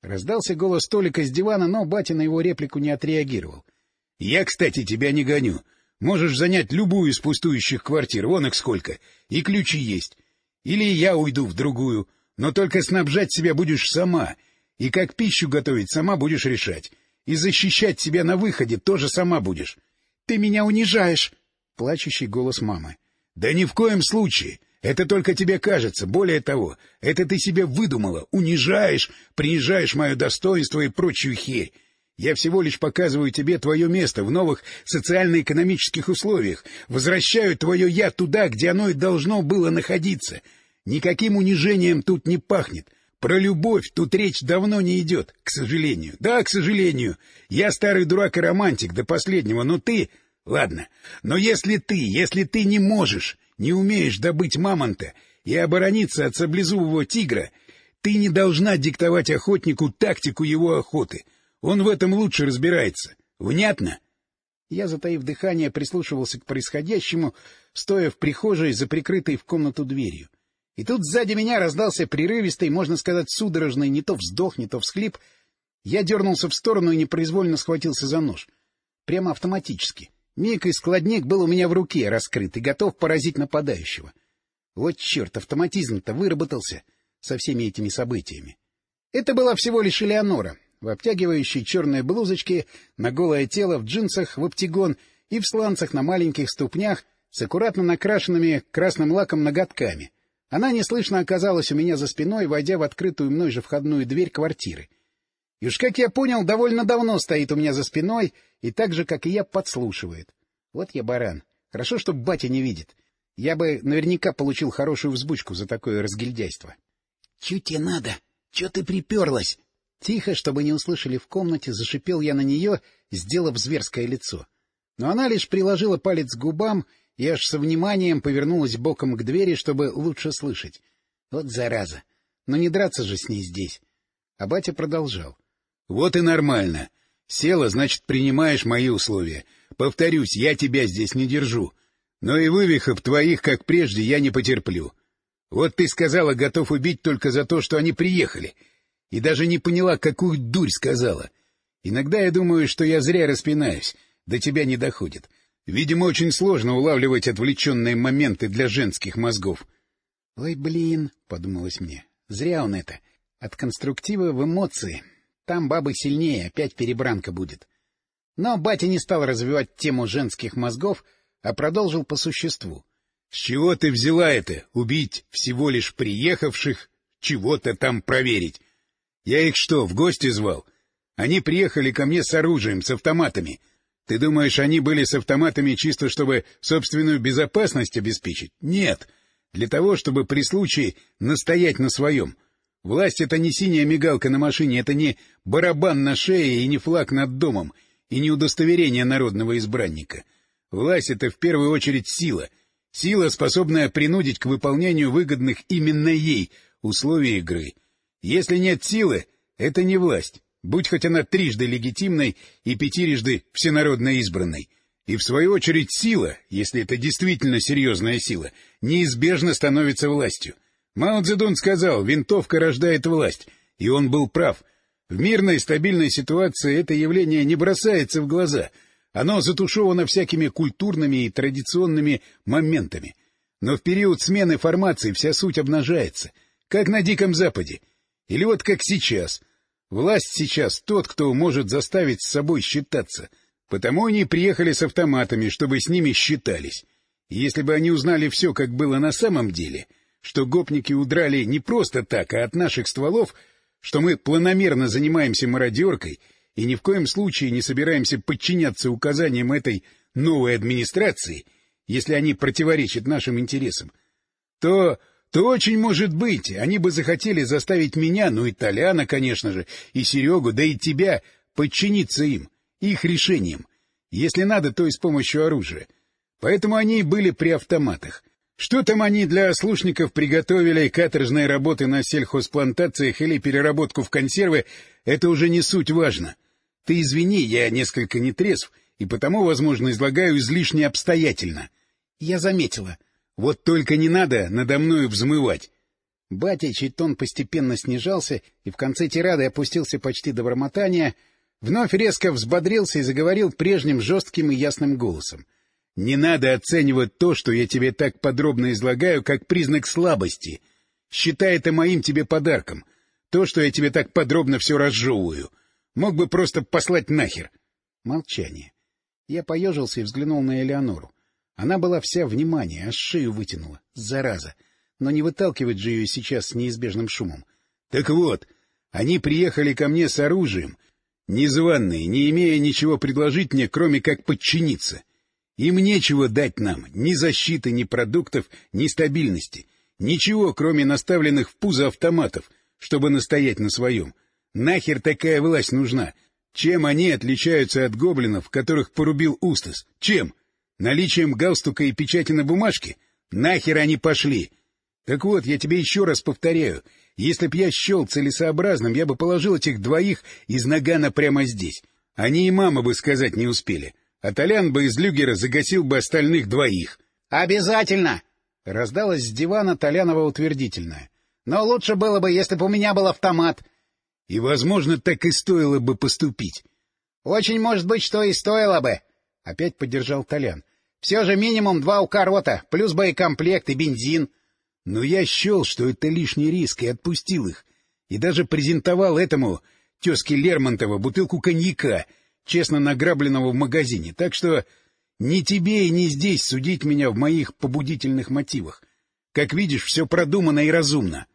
Раздался голос Толика с дивана, но батя на его реплику не отреагировал. — я, кстати, тебя не гоню. Можешь занять любую из пустующих квартир, вон их сколько, и ключи есть. Или я уйду в другую, но только снабжать себя будешь сама, и как пищу готовить сама будешь решать. И защищать себя на выходе тоже сама будешь. — Ты меня унижаешь! — плачущий голос мамы. Да ни в коем случае. Это только тебе кажется. Более того, это ты себе выдумала. Унижаешь, принижаешь мое достоинство и прочую херь. Я всего лишь показываю тебе твое место в новых социально-экономических условиях, возвращаю твое «я» туда, где оно и должно было находиться. Никаким унижением тут не пахнет. Про любовь тут речь давно не идет, к сожалению. Да, к сожалению. Я старый дурак и романтик до последнего, но ты... Ладно, но если ты, если ты не можешь, не умеешь добыть мамонта и оборониться от саблезубого тигра, ты не должна диктовать охотнику тактику его охоты. Он в этом лучше разбирается. Внятно? Я, затаив дыхание, прислушивался к происходящему, стоя в прихожей за прикрытой в комнату дверью. И тут сзади меня раздался прерывистый, можно сказать, судорожный, не то вздох, не то всхлип. Я дернулся в сторону и непроизвольно схватился за нож. Прямо автоматически. Миг и складник был у меня в руке, раскрыт, и готов поразить нападающего. Вот черт, автоматизм-то выработался со всеми этими событиями. Это была всего лишь Элеонора, в обтягивающей черной блузочке, на голое тело, в джинсах, в оптигон и в сланцах на маленьких ступнях с аккуратно накрашенными красным лаком ноготками. Она неслышно оказалась у меня за спиной, войдя в открытую мной же входную дверь квартиры. И уж, как я понял, довольно давно стоит у меня за спиной и так же, как и я, подслушивает. Вот я баран. Хорошо, что батя не видит. Я бы наверняка получил хорошую взбучку за такое разгильдяйство. — Чё тебе надо? Чё ты приперлась? Тихо, чтобы не услышали в комнате, зашипел я на нее, сделав зверское лицо. Но она лишь приложила палец к губам и аж со вниманием повернулась боком к двери, чтобы лучше слышать. Вот зараза! Но не драться же с ней здесь. А батя продолжал. — Вот и нормально. Села, значит, принимаешь мои условия. Повторюсь, я тебя здесь не держу. Но и вывихов твоих, как прежде, я не потерплю. Вот ты сказала, готов убить только за то, что они приехали. И даже не поняла, какую дурь сказала. Иногда я думаю, что я зря распинаюсь. До тебя не доходит. Видимо, очень сложно улавливать отвлеченные моменты для женских мозгов. — Ой, блин, — подумалось мне, — зря он это. От конструктива в эмоции. Там бабы сильнее, опять перебранка будет. Но батя не стал развивать тему женских мозгов, а продолжил по существу. — С чего ты взяла это? Убить всего лишь приехавших, чего-то там проверить? Я их что, в гости звал? Они приехали ко мне с оружием, с автоматами. — ты думаешь, они были с автоматами чисто, чтобы собственную безопасность обеспечить? Нет. Для того, чтобы при случае настоять на своем. Власть — это не синяя мигалка на машине, это не барабан на шее и не флаг над домом, и не удостоверение народного избранника. Власть — это в первую очередь сила. Сила, способная принудить к выполнению выгодных именно ей условий игры. Если нет силы, это не власть будь хоть она трижды легитимной и пятирежды всенародно избранной. И в свою очередь сила, если это действительно серьезная сила, неизбежно становится властью. Мао Цзэдун сказал, винтовка рождает власть, и он был прав. В мирной стабильной ситуации это явление не бросается в глаза, оно затушевано всякими культурными и традиционными моментами. Но в период смены формации вся суть обнажается, как на Диком Западе. Или вот как сейчас — Власть сейчас тот, кто может заставить с собой считаться. Потому они приехали с автоматами, чтобы с ними считались. Если бы они узнали все, как было на самом деле, что гопники удрали не просто так, а от наших стволов, что мы планомерно занимаемся мародеркой и ни в коем случае не собираемся подчиняться указаниям этой новой администрации, если они противоречат нашим интересам, то то очень может быть, они бы захотели заставить меня, ну и Толяна, конечно же, и Серегу, да и тебя подчиниться им, их решениям. Если надо, то и с помощью оружия. Поэтому они и были при автоматах. Что там они для ослушников приготовили, каторжные работы на сельхозплантациях или переработку в консервы, это уже не суть важно. Ты извини, я несколько нетрезв, и потому, возможно, излагаю излишне обстоятельно. Я заметила. Вот только не надо надо мною взмывать. Батя, чей тон постепенно снижался и в конце тирады опустился почти до бормотания, вновь резко взбодрился и заговорил прежним жестким и ясным голосом. — Не надо оценивать то, что я тебе так подробно излагаю, как признак слабости. Считай это моим тебе подарком. То, что я тебе так подробно все разжевываю. Мог бы просто послать нахер. Молчание. Я поежился и взглянул на Элеонору. Она была вся внимание, аж шею вытянула. Зараза! Но не выталкивать же ее сейчас с неизбежным шумом. — Так вот, они приехали ко мне с оружием, незваные, не имея ничего предложить мне, кроме как подчиниться. Им нечего дать нам, ни защиты, ни продуктов, ни стабильности. Ничего, кроме наставленных в пузо автоматов, чтобы настоять на своем. Нахер такая власть нужна? Чем они отличаются от гоблинов, которых порубил Устас? Чем? Наличием галстука и печати на бумажке? Нахер они пошли? Так вот, я тебе еще раз повторяю, если б я счел целесообразным, я бы положил этих двоих из Нагана прямо здесь. Они и мама бы сказать не успели. А Толян бы из люгера загасил бы остальных двоих. — Обязательно! — раздалась с дивана Толянова утвердительная. — Но лучше было бы, если бы у меня был автомат. — И, возможно, так и стоило бы поступить. — Очень может быть, что и стоило бы, — опять поддержал Толян. — Все же минимум два укорота, плюс боекомплект и бензин. — но я счел, что это лишний риск, и отпустил их. И даже презентовал этому тезке Лермонтова бутылку коньяка, честно награбленного в магазине. Так что не тебе и не здесь судить меня в моих побудительных мотивах. Как видишь, все продумано и разумно.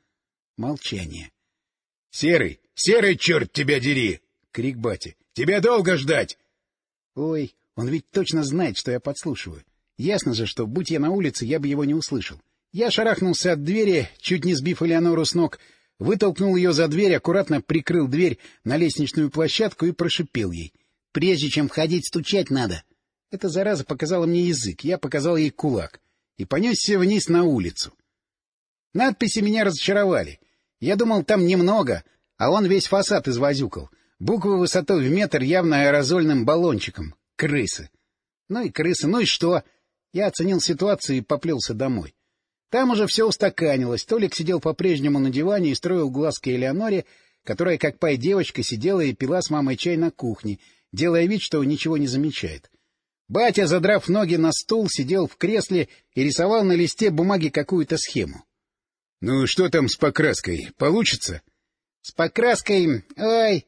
Молчание. — Серый! Серый, черт тебя дери! — крик бати. — Тебя долго ждать! Ой, он ведь точно знает, что я подслушиваю. Ясно же, что, будь я на улице, я бы его не услышал. Я шарахнулся от двери, чуть не сбив Элеонору с ног, вытолкнул ее за дверь, аккуратно прикрыл дверь на лестничную площадку и прошипел ей. — Прежде чем входить, стучать надо. Эта зараза показала мне язык, я показал ей кулак и понесся вниз на улицу. Надписи меня разочаровали. Я думал, там немного, а он весь фасад извозюкал. Буквы высотой в метр явно аэрозольным баллончиком. Крысы. Ну и крысы, ну и что? Я оценил ситуацию и поплелся домой. Там уже все устаканилось. Толик сидел по-прежнему на диване и строил глазки Элеоноре, которая, как пай-девочка, сидела и пила с мамой чай на кухне, делая вид, что ничего не замечает. Батя, задрав ноги на стул, сидел в кресле и рисовал на листе бумаги какую-то схему. — Ну, что там с покраской? Получится? — С покраской... Ой...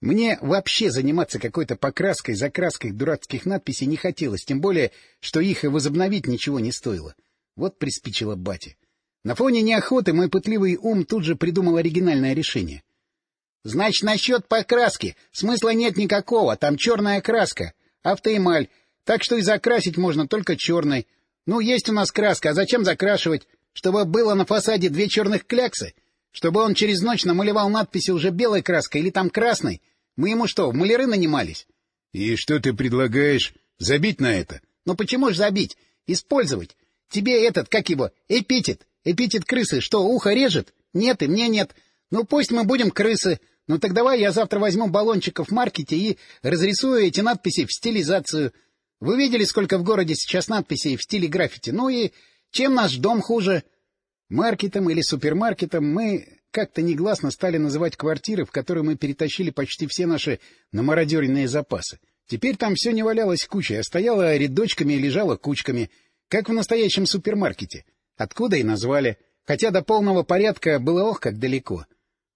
Мне вообще заниматься какой-то покраской, закраской дурацких надписей не хотелось, тем более, что их и возобновить ничего не стоило. — вот приспичило бате. На фоне неохоты мой пытливый ум тут же придумал оригинальное решение. — Значит, насчет покраски. Смысла нет никакого, там черная краска, автоэмаль, так что и закрасить можно только черной. Ну, есть у нас краска, а зачем закрашивать? Чтобы было на фасаде две черных кляксы? Чтобы он через ночь намалевал надписи уже белой краской или там красной? Мы ему что, в маляры нанимались? — И что ты предлагаешь? Забить на это? — Ну почему ж забить? Использовать. Тебе этот, как его, эпитет. Эпитет крысы. Что, ухо режет? Нет, и мне нет. Ну, пусть мы будем крысы. Ну, так давай я завтра возьму баллончиков в маркете и разрисую эти надписи в стилизацию. Вы видели, сколько в городе сейчас надписей в стиле граффити? Ну и чем наш дом хуже? Маркетом или супермаркетом мы как-то негласно стали называть квартиры, в которые мы перетащили почти все наши намародеренные запасы. Теперь там все не валялось кучей, а стояло рядочками и лежало кучками — как в настоящем супермаркете. Откуда и назвали. Хотя до полного порядка было ох как далеко.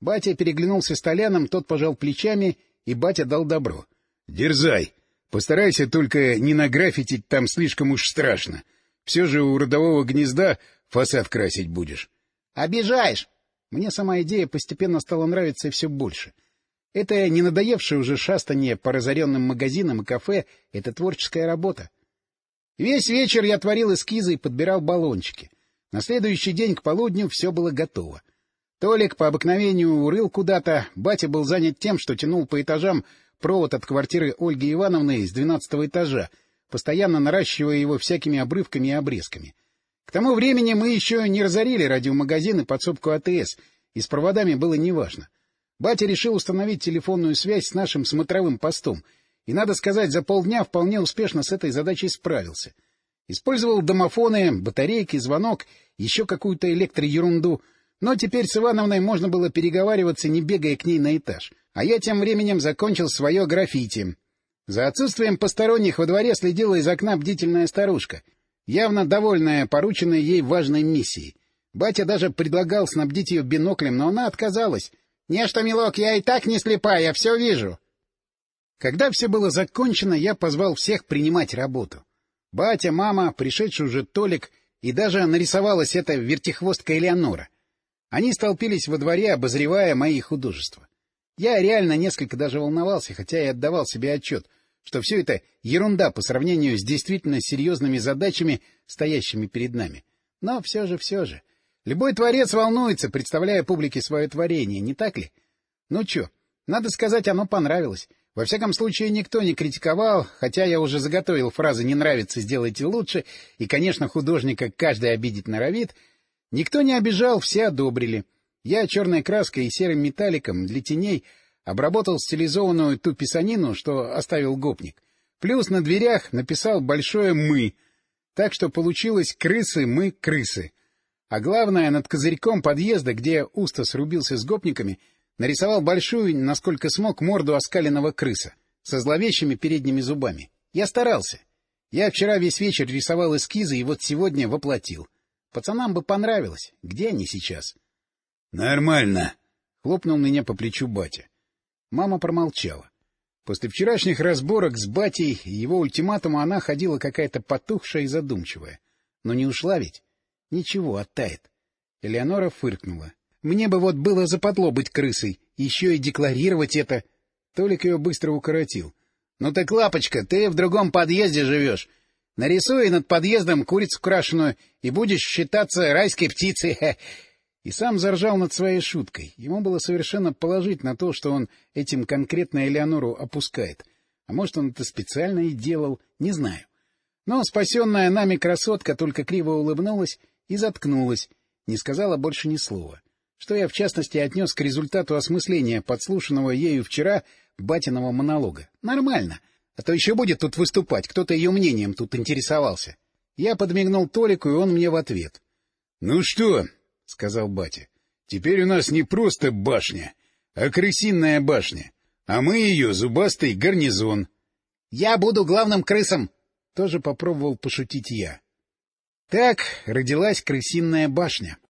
Батя переглянулся с Толяном, тот пожал плечами, и батя дал добро. — Дерзай! Постарайся только не награфитить там слишком уж страшно. Все же у родового гнезда фасад красить будешь. — Обижаешь! Мне сама идея постепенно стала нравиться все больше. Это не надоевшее уже шастание по разоренным магазинам и кафе — это творческая работа. Весь вечер я творил эскизы и подбирал баллончики. На следующий день к полудню все было готово. Толик по обыкновению урыл куда-то, батя был занят тем, что тянул по этажам провод от квартиры Ольги Ивановны с двенадцатого этажа, постоянно наращивая его всякими обрывками и обрезками. К тому времени мы еще не разорили радиомагазин и подсобку АТС, и с проводами было неважно. Батя решил установить телефонную связь с нашим смотровым постом — и, надо сказать, за полдня вполне успешно с этой задачей справился. Использовал домофоны, батарейки, звонок, еще какую-то электроерунду, но теперь с Ивановной можно было переговариваться, не бегая к ней на этаж. А я тем временем закончил свое граффити. За отсутствием посторонних во дворе следила из окна бдительная старушка, явно довольная порученной ей важной миссией. Батя даже предлагал снабдить ее биноклем, но она отказалась. — Не что, милок, я и так не слепая, я все вижу. Когда все было закончено, я позвал всех принимать работу. Батя, мама, пришедший уже Толик, и даже нарисовалась эта вертихвостка Элеонора. Они столпились во дворе, обозревая мои художества. Я реально несколько даже волновался, хотя и отдавал себе отчет, что все это ерунда по сравнению с действительно серьезными задачами, стоящими перед нами. Но все же, все же. Любой творец волнуется, представляя публике свое творение, не так ли? Ну чё, надо сказать, оно понравилось. Во всяком случае, никто не критиковал, хотя я уже заготовил фразы «не нравится, сделайте лучше», и, конечно, художника каждый обидеть норовит. Никто не обижал, все одобрили. Я черной краской и серым металликом для теней обработал стилизованную ту писанину, что оставил гопник. Плюс на дверях написал большое «мы», так что получилось «крысы-мы-крысы». А главное, над козырьком подъезда, где Устас рубился с гопниками — Нарисовал большую, насколько смог, морду оскаленного крыса со зловещими передними зубами. Я старался. Я вчера весь вечер рисовал эскизы, и вот сегодня воплотил. Пацанам бы понравилось. Где они сейчас? — Нормально, — хлопнул меня по плечу батя. Мама промолчала. После вчерашних разборок с батей и его ультиматума она ходила какая-то потухшая и задумчивая. Но не ушла ведь? Ничего, оттает. Элеонора фыркнула. Мне бы вот было западло быть крысой, еще и декларировать это. Толик ее быстро укоротил. — Ну так, лапочка, ты в другом подъезде живешь. Нарисуй над подъездом курицу крашеную, и будешь считаться райской птицей. <laughs> И сам заржал над своей шуткой. Ему было совершенно положить на то, что он этим конкретно Элеонору опускает. А может, он это специально и делал, не знаю. Но спасенная нами красотка только криво улыбнулась и заткнулась, не сказала больше ни слова что я, в частности, отнес к результату осмысления подслушанного ею вчера батиного монолога. Нормально. А то еще будет тут выступать, кто-то ее мнением тут интересовался. Я подмигнул Толику, и он мне в ответ. — Ну что, — сказал батя, — теперь у нас не просто башня, а крысиная башня, а мы ее зубастый гарнизон. — Я буду главным крысом! — тоже попробовал пошутить я. Так родилась крысиная башня.